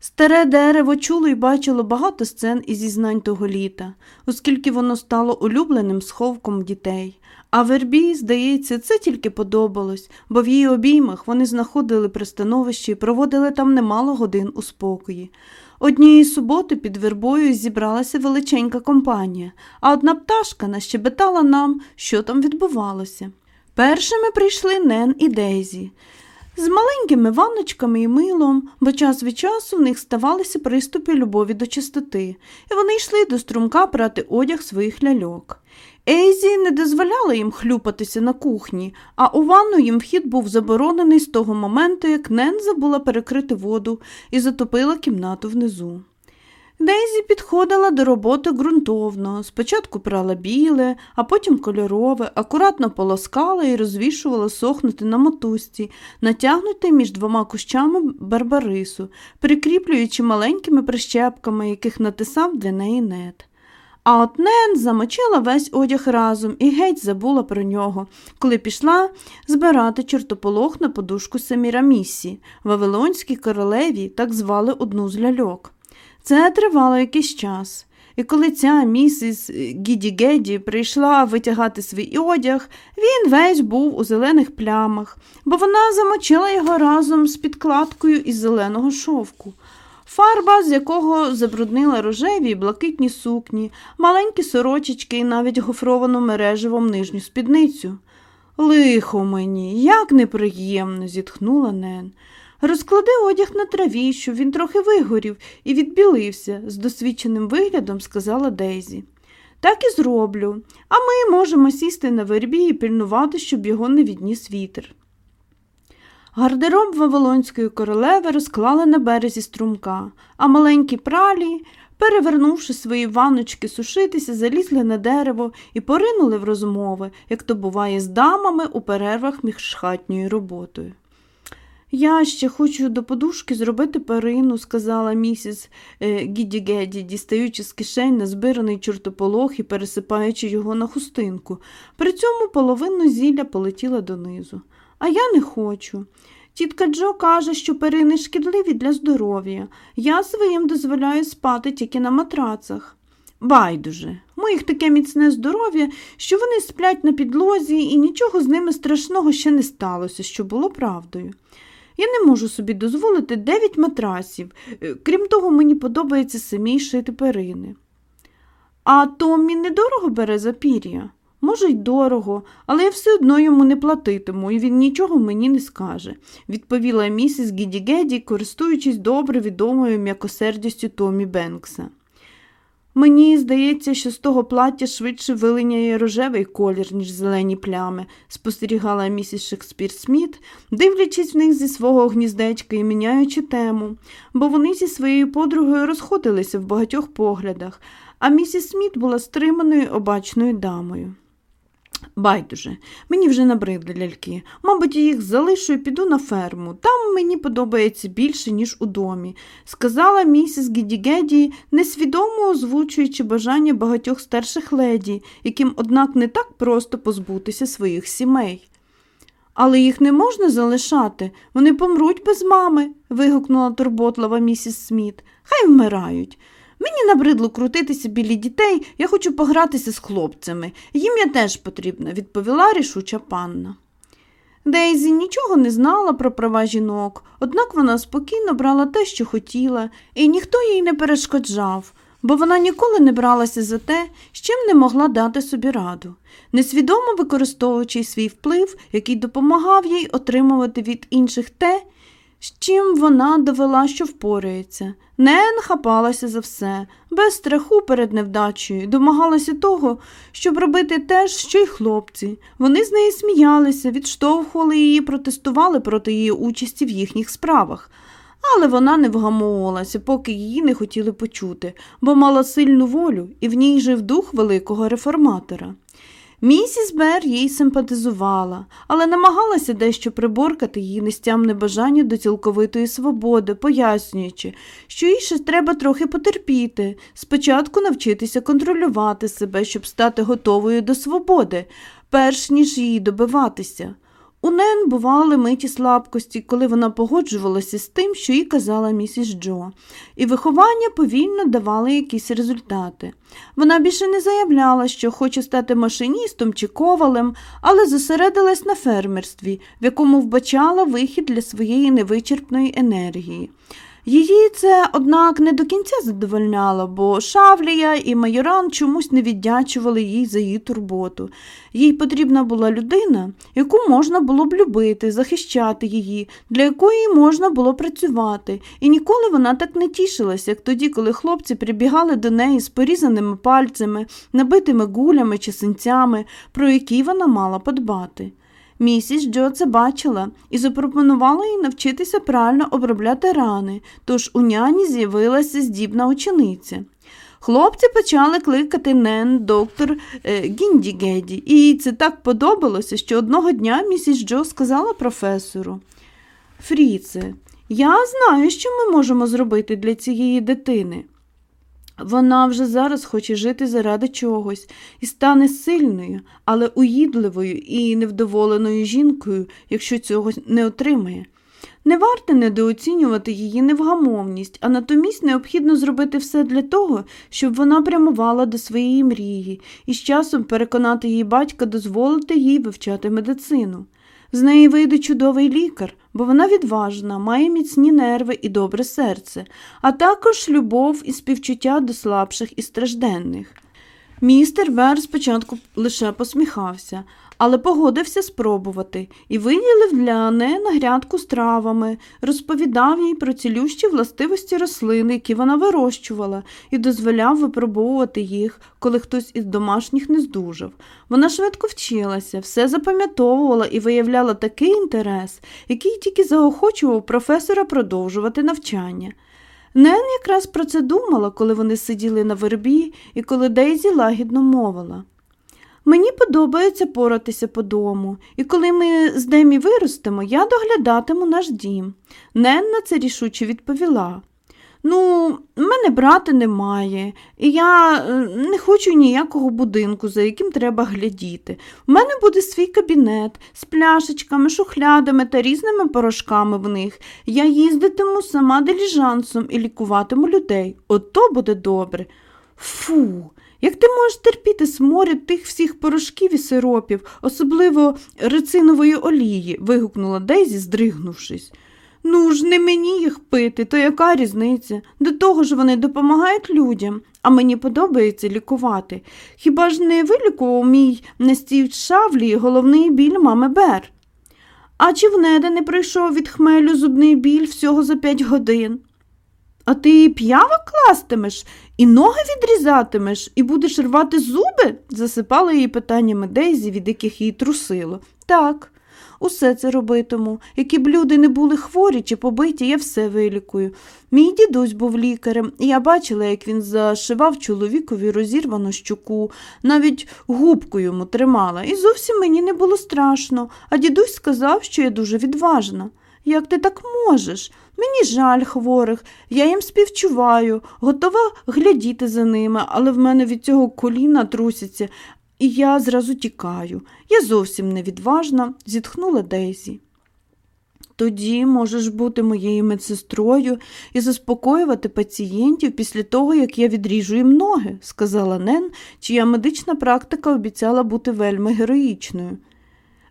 Старе дерево чуло і бачило багато сцен і зізнань того літа, оскільки воно стало улюбленим сховком дітей. А вербі, здається, це тільки подобалось, бо в її обіймах вони знаходили пристановище і проводили там немало годин у спокої. Однієї суботи під вербою зібралася величенька компанія, а одна пташка нащебетала нам, що там відбувалося. Першими прийшли Нен і Дейзі. З маленькими ванночками і милом, бо час від часу в них ставалися приступи любові до чистоти, і вони йшли до струмка прати одяг своїх ляльок. Ейзі не дозволяла їм хлюпатися на кухні, а у ванну їм вхід був заборонений з того моменту, як Нен забула перекрити воду і затопила кімнату внизу. Дейзі підходила до роботи ґрунтовно, спочатку прала біле, а потім кольорове, акуратно полоскала і розвішувала сохнути на мотузці, натягнути між двома кущами барбарису, прикріплюючи маленькими прищепками, яких натисав для неї нет. А от Нен замочила весь одяг разом і геть забула про нього, коли пішла збирати чортополох на подушку Семірамісі, Вавилонській королеві так звали одну з ляльок. Це тривало якийсь час. І коли ця місіс Гіді Геді прийшла витягати свій одяг, він весь був у зелених плямах, бо вона замочила його разом з підкладкою із зеленого шовку. Фарба, з якого забруднила рожеві й блакитні сукні, маленькі сорочечки і навіть гофровану мереживом нижню спідницю. Лихо мені, як неприємно, зітхнула Нен. Розклади одяг на траві, щоб він трохи вигорів і відбілився, з досвідченим виглядом сказала Дейзі. Так і зроблю, а ми можемо сісти на вербі і пильнувати, щоб його не відніс вітер. Гардероб Вавилонської королеви розклали на березі струмка, а маленькі пралі, перевернувши свої ванночки сушитися, залізли на дерево і поринули в розмови, як то буває з дамами у перервах між хатньою роботою. Я ще хочу до подушки зробити перину, сказала місіс е, Гіді-Геді, дістаючи з кишень назбираний чортополох і пересипаючи його на хустинку. При цьому половину зілля полетіла донизу. А я не хочу. Тітка Джо каже, що перини шкідливі для здоров'я. Я своїм дозволяю спати тільки на матрацах. Байдуже, моїх таке міцне здоров'я, що вони сплять на підлозі, і нічого з ними страшного ще не сталося, що було правдою. Я не можу собі дозволити дев'ять матрасів, е, крім того, мені подобається самій шити перини. А Томмі недорого бере за пір'я? Може, й дорого, але я все одно йому не платитиму, і він нічого мені не скаже, відповіла місіс Гіді-Геді, користуючись добре відомою м'якосердістю Томі Бенкса. Мені здається, що з того плаття швидше вилиняє рожевий колір, ніж зелені плями, спостерігала місіс Шекспір Сміт, дивлячись в них зі свого гніздечка і міняючи тему, бо вони зі своєю подругою розходилися в багатьох поглядах, а місіс Сміт була стриманою обачною дамою. Байдуже, мені вже набридли ляльки. Мабуть, я їх залишу і піду на ферму. Там мені подобається більше, ніж у домі, сказала місіс Гіді-Геді, несвідомо озвучуючи бажання багатьох старших леді, яким, однак, не так просто позбутися своїх сімей. Але їх не можна залишати, вони помруть без мами, вигукнула турботлива місіс Сміт. Хай вмирають. Мені набридло крутитися біля дітей, я хочу погратися з хлопцями. Їм я теж потрібна, відповіла рішуча панна. Дейзі нічого не знала про права жінок, однак вона спокійно брала те, що хотіла, і ніхто їй не перешкоджав, бо вона ніколи не бралася за те, з чим не могла дати собі раду, несвідомо використовуючи свій вплив, який допомагав їй отримувати від інших те, з чим вона довела, що впорається. Нен хапалася за все, без страху перед невдачею, домагалася того, щоб робити те ж, що й хлопці. Вони з неї сміялися, відштовхували її, протестували проти її участі в їхніх справах. Але вона не вгамовувалася, поки її не хотіли почути, бо мала сильну волю і в ній жив дух великого реформатора. Місіс Бер їй симпатизувала, але намагалася дещо приборкати її нестямне бажання до цілковитої свободи, пояснюючи, що їй ще треба трохи потерпіти, спочатку навчитися контролювати себе, щоб стати готовою до свободи, перш ніж її добиватися. У Нен бували миті слабкості, коли вона погоджувалася з тим, що їй казала місіс Джо, і виховання повільно давало якісь результати. Вона більше не заявляла, що хоче стати машиністом чи ковалем, але зосередилась на фермерстві, в якому вбачала вихід для своєї невичерпної енергії. Її це, однак, не до кінця задовольняло, бо Шавлія і майоран чомусь не віддячували їй за її турботу. Їй потрібна була людина, яку можна було б любити, захищати її, для якої можна було працювати, і ніколи вона так не тішилася, як тоді, коли хлопці прибігали до неї з порізаними пальцями, набитими гулями чи синцями, про які вона мала подбати. Місіс Джо це бачила і запропонувала їй навчитися правильно обробляти рани, тож у няні з'явилася здібна учениця. Хлопці почали кликати Нен доктор е, Гіндігеді, і їй це так подобалося, що одного дня місіс Джо сказала професору Фріце, я знаю, що ми можемо зробити для цієї дитини. Вона вже зараз хоче жити заради чогось і стане сильною, але уїдливою і невдоволеною жінкою, якщо цього не отримає. Не варто недооцінювати її невгамовність, а натомість необхідно зробити все для того, щоб вона прямувала до своєї мрії і з часом переконати її батька дозволити їй вивчати медицину. З неї вийде чудовий лікар, бо вона відважна, має міцні нерви і добре серце, а також любов і співчуття до слабших і стражденних. Містер Вер спочатку лише посміхався, але погодився спробувати і виділив для Нена грядку з травами, розповідав їй про цілющі властивості рослин, які вона вирощувала, і дозволяв випробовувати їх, коли хтось із домашніх не здужав. Вона швидко вчилася, все запам'ятовувала і виявляла такий інтерес, який тільки заохочував професора продовжувати навчання. Нен якраз про це думала, коли вони сиділи на вербі і коли Дейзі лагідно мовила. Мені подобається поратися по дому, і коли ми з Демі виростемо, я доглядатиму наш дім. Нен на це рішуче відповіла. Ну, мене брата немає, і я е, не хочу ніякого будинку, за яким треба глядіти. У мене буде свій кабінет з пляшечками, шухлядами та різними порошками в них. Я їздитиму сама диліжансом і лікуватиму людей. От то буде добре. Фу, як ти можеш терпіти сморід тих всіх порошків і сиропів, особливо рицинової олії? вигукнула Дейзі, здригнувшись. Ну ж, не мені їх пити, то яка різниця? До того ж вони допомагають людям, а мені подобається лікувати. Хіба ж не вилікував мій настій шавлі головний біль мами Бер? А чи в неда не прийшов від хмелю зубний біль всього за п'ять годин? А ти п'ява кластимеш і ноги відрізатимеш, і будеш рвати зуби? засипала її питаннями Дейзі, від яких її трусило. Так. усе це робитиму. Які б люди не були хворі чи побиті, я все вилікую. Мій дідусь був лікарем, і я бачила, як він зашивав чоловікові розірвану щуку, навіть губку йому тримала, і зовсім мені не було страшно, а дідусь сказав, що я дуже відважна. Як ти так можеш? Мені жаль хворих, я їм співчуваю, готова глядіти за ними, але в мене від цього коліна трусяться, і я зразу тікаю. Я зовсім невідважна, зітхнула Дейзі. Тоді можеш бути моєю медсестрою і заспокоювати пацієнтів після того, як я відріжу їм ноги, сказала Нен, чия медична практика обіцяла бути вельми героїчною.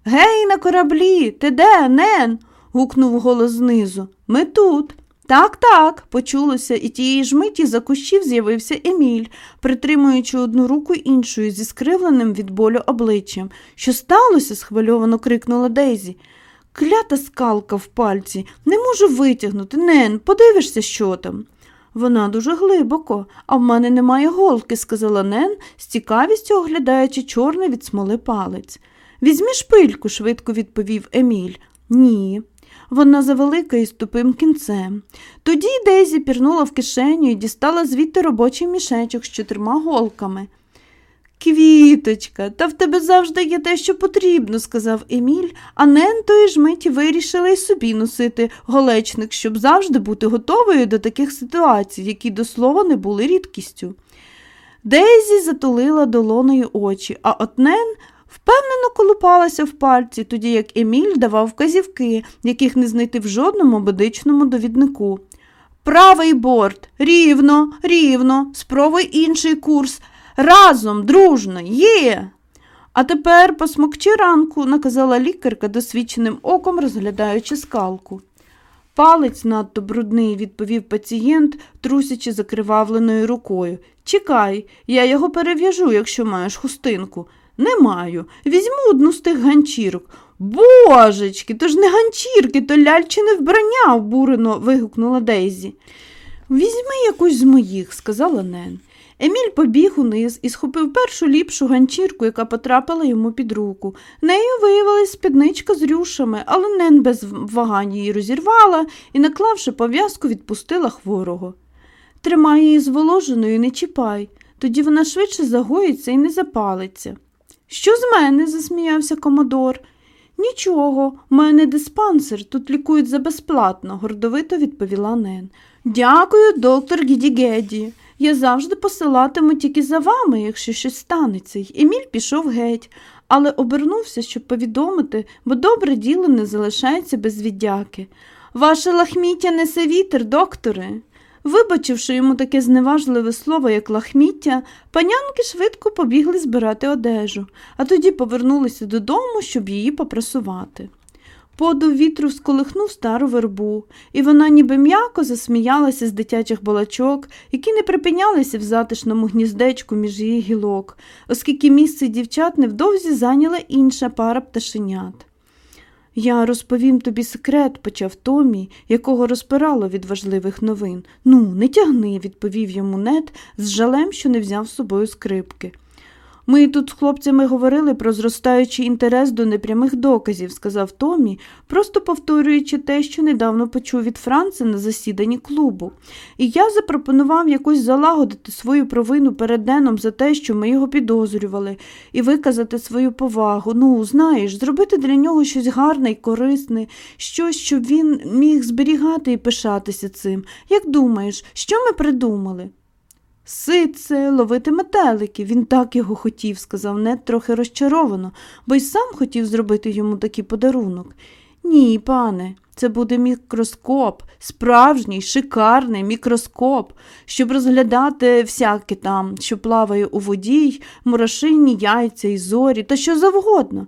Гей, на кораблі, ти де, Нен? Гукнув голос знизу. Ми тут. Так, так, почулося, і тієї ж миті за кущів з'явився Еміль, притримуючи одну руку іншою зі скривленим від болю обличчям. Що сталося? схвильовано крикнула Дейзі. Клята скалка в пальці, не можу витягнути. Нен, подивишся, що там. Вона дуже глибоко, а в мене немає голки, сказала Нен, з цікавістю оглядаючи чорний від смоли палець. Візьми шпильку, швидко відповів Еміль. Ні. Вона завелика і тупим кінцем. Тоді Дейзі пірнула в кишеню і дістала звідти робочий мішечок з чотирма голками. Квіточка, та в тебе завжди є те, що потрібно, сказав Еміль, а Нен тої ж миті вирішила й собі носити голечник, щоб завжди бути готовою до таких ситуацій, які до слова не були рідкістю. Дейзі затулила долоною очі, а от Нен впевнено колупалася в пальці, тоді як Еміль давав вказівки, яких не знайти в жодному медичному довіднику. Правий борт, рівно, рівно, спробуй інший курс. Разом, дружно, є. А тепер посмокчи ранку, наказала лікарка досвідченим оком, розглядаючи скалку. Палець надто брудний, відповів пацієнт, трусячи закривавленою рукою. Чекай, я його перев'яжу, якщо маєш хустинку. Не маю. Візьму одну з тих ганчірок. Божечки, то ж не ганчірки, то ляльчине вбрання, обурено вигукнула Дейзі. Візьми якусь з моїх, сказала Нен. Еміль побіг униз і схопив першу ліпшу ганчірку, яка потрапила йому під руку. Нею виявилась спідничка з рюшами, але Нен без вагань її розірвала і, наклавши пов'язку, відпустила хворого. Тримай її зволоженою і не чіпай, тоді вона швидше загоїться і не запалиться. Що з мене? засміявся Комодор. Нічого, у мене диспансер, тут лікують за безплатно, гордовито відповіла Нен. Дякую, доктор Гіді-Геді. Я завжди посилатиму тільки за вами, якщо щось станеться. Еміль пішов геть, але обернувся, щоб повідомити, бо добре діло не залишається без віддяки. Ваше лахміття несе вітер, докторе. Вибачивши йому таке зневажливе слово, як лахміття, панянки швидко побігли збирати одежу, а тоді повернулися додому, щоб її попрасувати. Подув вітру сколихнув стару вербу, і вона ніби м'яко засміялася з дитячих балачок, які не припинялися в затишному гніздечку між її гілок, оскільки місце дівчат невдовзі зайняла інша пара пташенят. Я розповім тобі секрет, почав Томі, якого розпирало від важливих новин. Ну, не тягни, відповів йому нет з жалем, що не взяв з собою скрипки. Ми тут з хлопцями говорили про зростаючий інтерес до непрямих доказів, сказав Томі, просто повторюючи те, що недавно почув від Франца на засіданні клубу. І я запропонував якось залагодити свою провину перед Деном за те, що ми його підозрювали, і виказати свою повагу. Ну, знаєш, зробити для нього щось гарне і корисне, щось, щоб він міг зберігати і пишатися цим. Як думаєш, що ми придумали? Сице, ловити метеликів, він так його хотів, сказав Нед трохи розчаровано, бо й сам хотів зробити йому такий подарунок. Ні, пане, це буде мікроскоп, справжній, шикарний мікроскоп, щоб розглядати всяке там, що плаває у воді, мурашині яйця і зорі, та що завгодно.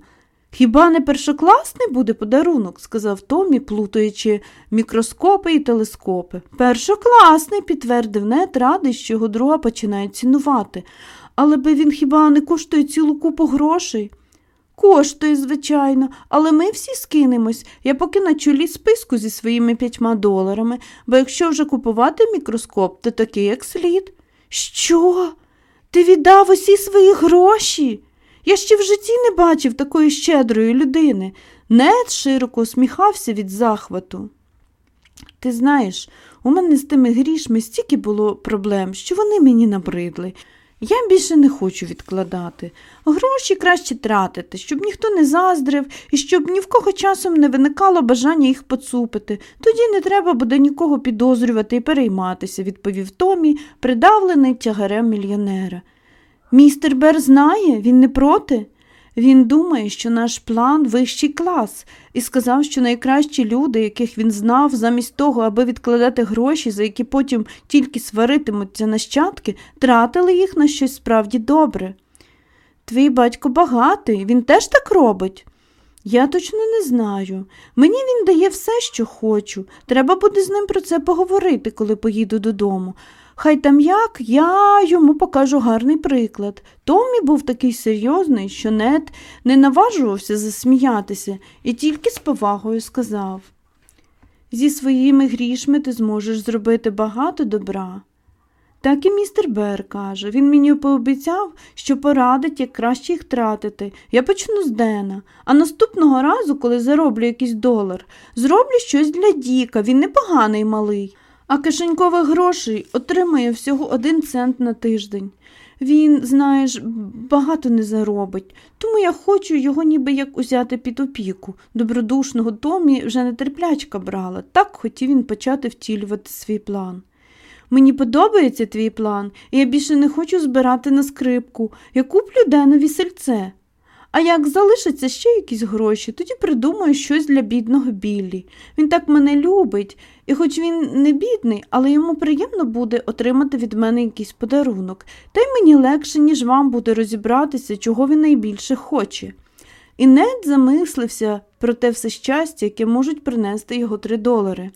Хіба не першокласний буде подарунок, сказав Томі, плутаючи мікроскопи і телескопи. Першокласний, підтвердив Нет, радий, що його друга починає цінувати. Але би він хіба не коштує цілу купу грошей? Коштує, звичайно, але ми всі скинемось. Я поки на чолі списку зі своїми п'ятьма доларами, бо якщо вже купувати мікроскоп, то такий як слід. Що? Ти віддав усі свої гроші? Я ще в житті не бачив такої щедрої людини. Нед широко усміхався від захвату. Ти знаєш, у мене з тими грішми стільки було проблем, що вони мені набридли. Я більше не хочу відкладати. Гроші краще тратити, щоб ніхто не заздрив і щоб ні в кого часом не виникало бажання їх поцупити. Тоді не треба буде нікого підозрювати і перейматися, відповів Томі, придавлений тягарем мільйонера. Містер Бер знає, він не проти. Він думає, що наш план вищий клас, і сказав, що найкращі люди, яких він знав, замість того, аби відкладати гроші, за які потім тільки сваритимуться нащадки, тратили їх на щось справді добре. Твій батько багатий, він теж так робить. Я точно не знаю. Мені він дає все, що хочу. Треба буде з ним про це поговорити, коли поїду додому. Хай там як, я йому покажу гарний приклад. Томмі був такий серйозний, що Нед не наважувався засміятися і тільки з повагою сказав Зі своїми грішми ти зможеш зробити багато добра. Так і містер Бер каже, він мені пообіцяв, що порадить, як краще їх тратити. Я почну з Дена, а наступного разу, коли зароблю якийсь долар, зроблю щось для Діка, він непоганий малий а кишенькових грошей отримає всього один цент на тиждень. Він, знаєш, багато не заробить, тому я хочу його ніби як узяти під опіку. Добродушного Томі вже нетерплячка брала, так хотів він почати втілювати свій план. Мені подобається твій план, і я більше не хочу збирати на скрипку. Я куплю Денові сельце. А як залишаться ще якісь гроші, тоді придумаю щось для бідного Біллі. Він так мене любить, і хоч він не бідний, але йому приємно буде отримати від мене якийсь подарунок, та й мені легше, ніж вам буде розібратися, чого він найбільше хоче. І Нед замислився про те все щастя, яке можуть принести його три долари.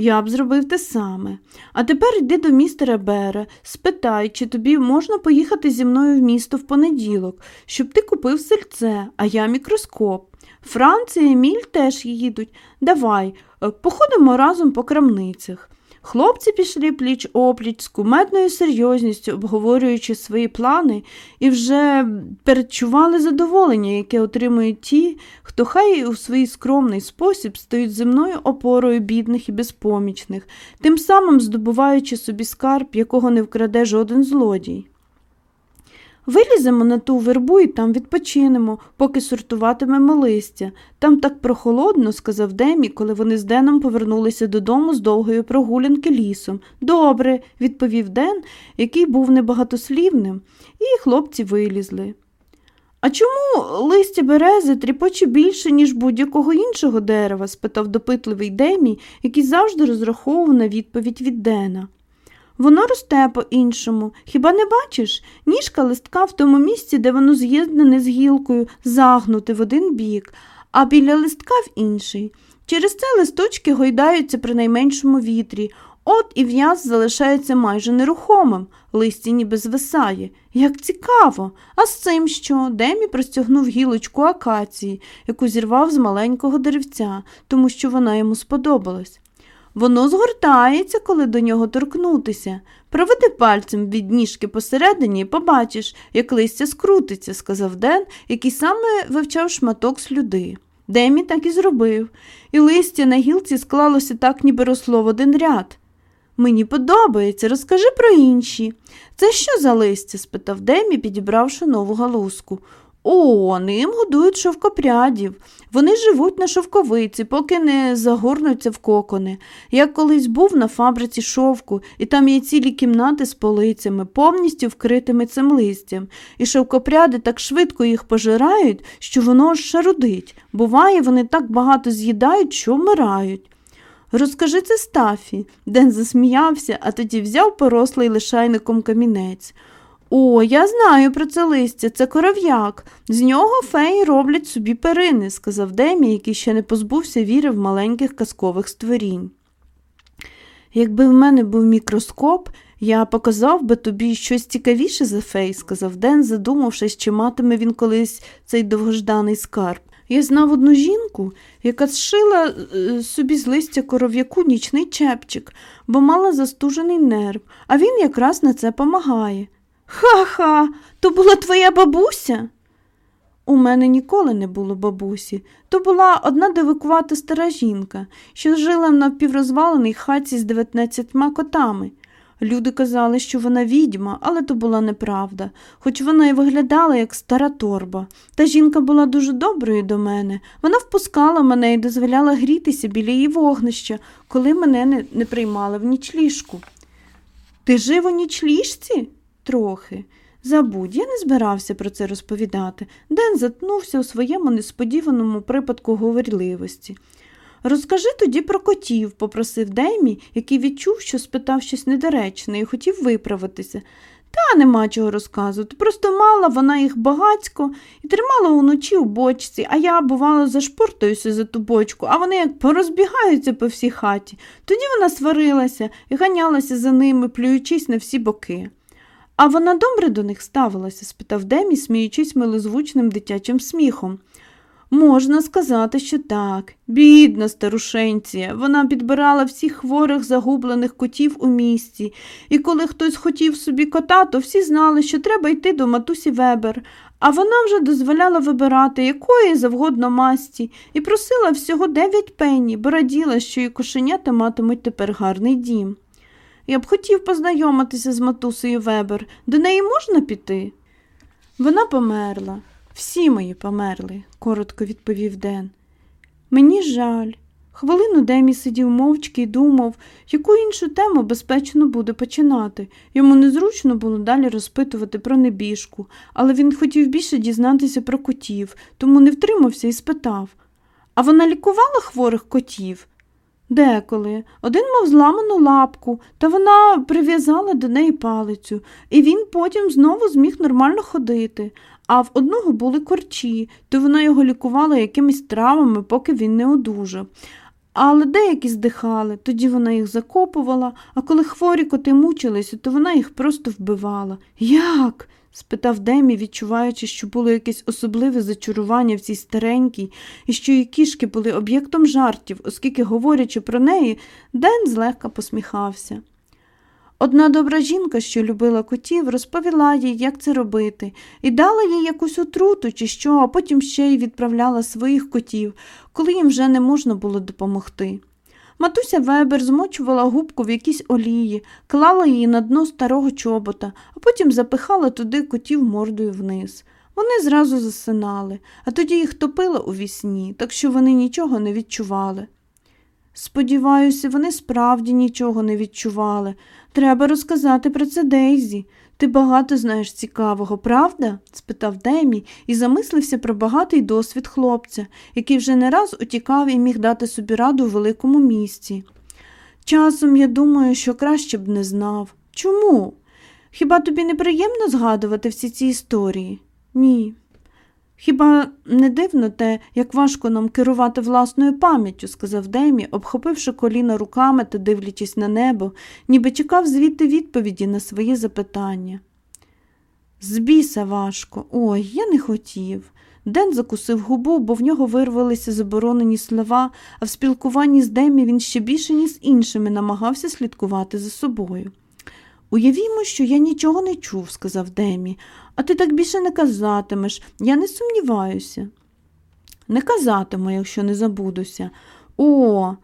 Я б зробив те саме. А тепер йди до містера Бера, спитай, чи тобі можна поїхати зі мною в місто в понеділок, щоб ти купив сельце, а я мікроскоп. Франція і Еміль теж їдуть. Давай, е, походимо разом по крамницях. Хлопці пішли пліч опліч з кумедною серйозністю, обговорюючи свої плани, і вже передчували задоволення, яке отримують ті, хто хай у свій скромний спосіб стоїть земною опорою бідних і безпомічних, тим самим здобуваючи собі скарб, якого не вкраде жоден злодій. Виліземо на ту вербу і там відпочинемо, поки сортуватимемо листя. Там так прохолодно, сказав Демі, коли вони з Деном повернулися додому з довгої прогулянки лісом. Добре, відповів Ден, який був небагатослівним, і хлопці вилізли. А чому листя берези тріпоче більше, ніж будь-якого іншого дерева? спитав допитливий Демі, який завжди розраховував на відповідь від Дена. Воно росте по-іншому. Хіба не бачиш? Ніжка листка в тому місці, де воно з'єднане з гілкою, загнути в один бік, а біля листка в інший. Через це листочки гойдаються при найменшому вітрі. От і в'яз залишається майже нерухомим, листя ніби звисає. Як цікаво! А з цим що? Демі простягнув гілочку акації, яку зірвав з маленького деревця, тому що вона йому сподобалась. Воно згортається, коли до нього торкнутися. Проведи пальцем від ніжки посередині і побачиш, як листя скрутиться, сказав Ден, який саме вивчав шматок слюди. Демі так і зробив, і листя на гілці склалося так, ніби росло в один ряд. Мені подобається, розкажи про інші. Це що за листя? спитав Демі, підібравши нову галузку. О, ним годують шовкопрядів. Вони живуть на шовковиці, поки не загорнуться в кокони. Я колись був на фабриці шовку, і там є цілі кімнати з полицями, повністю вкритими цим листям, і шовкопряди так швидко їх пожирають, що воно аж шарудить. Буває, вони так багато з'їдають, що вмирають. Розкажи це Стафі. Ден засміявся, а тоді взяв порослий лишайником камінець. О, я знаю про це листя, це коров'як. З нього феї роблять собі перини, сказав Демі, який ще не позбувся віри в маленьких казкових створінь. Якби в мене був мікроскоп, я показав би тобі щось цікавіше за фей, сказав Ден, задумавшись, чи матиме він колись цей довгожданий скарб. Я знав одну жінку, яка зшила е, собі з листя коров'яку нічний чепчик, бо мала застужений нерв, а він якраз на це помагає. Ха-ха, то була твоя бабуся? У мене ніколи не було бабусі. То була одна дивикувата стара жінка, що жила в напіврозваленій хаті з дев'ятнадцятьма котами. Люди казали, що вона відьма, але то була неправда, хоч вона й виглядала як стара торба. Та жінка була дуже доброю до мене. Вона впускала мене і дозволяла грітися біля її вогнища, коли мене не, не приймали в нічліжку. Ти жив у нічліжці? Трохи. Забудь, я не збирався про це розповідати. Ден затнувся у своєму несподіваному припадку говорливості. Розкажи тоді про котів, попросив Демі, який відчув, що спитав щось недоречне і хотів виправитися. Та нема чого розказувати. Просто мала вона їх багацько і тримала уночі у бочці, а я, бувало, зашпортуюся за ту бочку, а вони як порозбігаються по всій хаті. Тоді вона сварилася і ганялася за ними, плюючись на всі боки. А вона добре до них ставилася? спитав Демі, сміючись милозвучним дитячим сміхом. Можна сказати, що так. Бідна старушенція. Вона підбирала всіх хворих загублених котів у місті, і коли хтось хотів собі кота, то всі знали, що треба йти до матусі Вебер, а вона вже дозволяла вибирати якої завгодно масті, і просила всього дев'ять пенні, бо раділа, що і кошенята матимуть тепер гарний дім. Я б хотів познайомитися з матусею Вебер. До неї можна піти? Вона померла. Всі мої померли, коротко відповів Ден. Мені жаль. Хвилину Демі сидів мовчки і думав, яку іншу тему безпечно буде починати. Йому незручно було далі розпитувати про небіжку, але він хотів більше дізнатися про котів, тому не втримався і спитав А вона лікувала хворих котів? Деколи. Один мав зламану лапку, та вона прив'язала до неї палицю, і він потім знову зміг нормально ходити, а в одного були корчі, то вона його лікувала якимись травами, поки він не одужав. Але деякі здихали, тоді вона їх закопувала, а коли хворі коти мучилися, то вона їх просто вбивала. Як? Спитав Демі, відчуваючи, що було якесь особливе зачарування в цій старенькій, і що її кішки були об'єктом жартів, оскільки, говорячи про неї, Ден злегка посміхався. Одна добра жінка, що любила котів, розповіла їй, як це робити, і дала їй якусь отруту чи що, а потім ще й відправляла своїх котів, коли їм вже не можна було допомогти. Матуся Вебер змочувала губку в якійсь олії, клала її на дно старого чобота, а потім запихала туди котів мордою вниз. Вони зразу засинали, а тоді їх топила у вісні, так що вони нічого не відчували. Сподіваюся, вони справді нічого не відчували. Треба розказати про це Дейзі. Ти багато знаєш цікавого, правда? спитав Демі і замислився про багатий досвід хлопця, який вже не раз утікав і міг дати собі раду у великому місті. Часом я думаю, що краще б не знав. Чому? Хіба тобі неприємно згадувати всі ці історії? Ні. Хіба не дивно те, як важко нам керувати власною пам'яттю, сказав Демі, обхопивши коліна руками та дивлячись на небо, ніби чекав звідти відповіді на свої запитання. Збіса важко, ой, я не хотів. Ден закусив губу, бо в нього вирвалися заборонені слова, а в спілкуванні з Демі він ще більше, ніж з іншими намагався слідкувати за собою. Уявімо, що я нічого не чув, сказав Демі, а ти так більше не казатимеш, я не сумніваюся. Не казатиму, якщо не забудуся. О,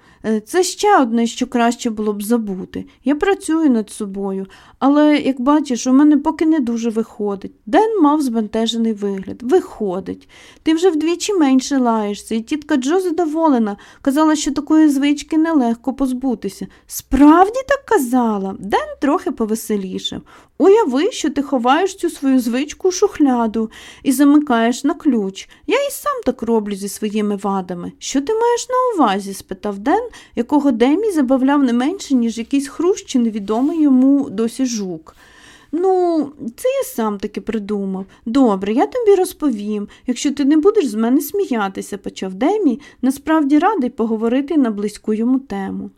це ще одне, що краще було б забути. Я працюю над собою, але, як бачиш, у мене поки не дуже виходить. Ден мав збентежений вигляд. Виходить. Ти вже вдвічі менше лаєшся, і тітка Джо задоволена, казала, що такої звички нелегко позбутися. Справді так казала. Ден трохи повеселішав. Уяви, що ти ховаєш цю свою звичку у шухляду і замикаєш на ключ. Я і сам так роблю зі своїми вадами. Що ти маєш на увазі? спитав Ден, якого Демі забавляв не менше, ніж якийсь хрущ чи невідомий йому досі жук. Ну, це я сам таки придумав. Добре, я тобі розповім, якщо ти не будеш з мене сміятися, почав Демі, насправді радий поговорити на близьку йому тему.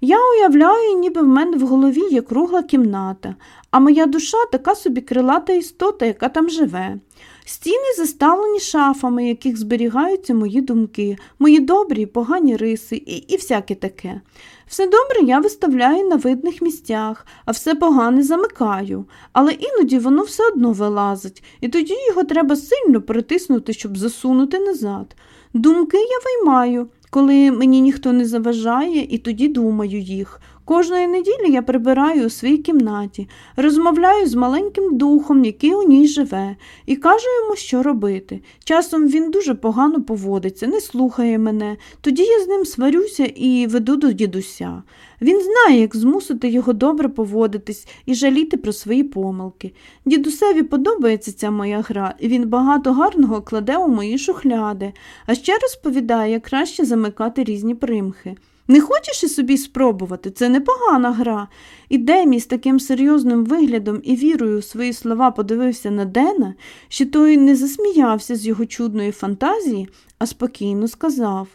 Я уявляю, ніби в мене в голові є кругла кімната, а моя душа така собі крилата істота, яка там живе. Стіни заставлені шафами, яких зберігаються мої думки, мої добрі погані риси і, і всяке таке. Все добре я виставляю на видних місцях, а все погане замикаю, але іноді воно все одно вилазить, і тоді його треба сильно притиснути, щоб засунути назад. Думки я виймаю, коли мені ніхто не заважає, і тоді думаю їх. Кожної неділі я прибираю у своїй кімнаті, розмовляю з маленьким духом, який у ній живе, і кажу йому, що робити. Часом він дуже погано поводиться, не слухає мене, тоді я з ним сварюся і веду до дідуся. Він знає, як змусити його добре поводитись і жаліти про свої помилки. Дідусеві подобається ця моя гра, і він багато гарного кладе у мої шухляди, а ще розповідає, як краще замикати різні примхи. Не хочеш і собі спробувати? Це непогана гра. І Демі з таким серйозним виглядом і вірою у свої слова подивився на Дена, що той не засміявся з його чудної фантазії, а спокійно сказав.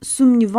Сумніваюся,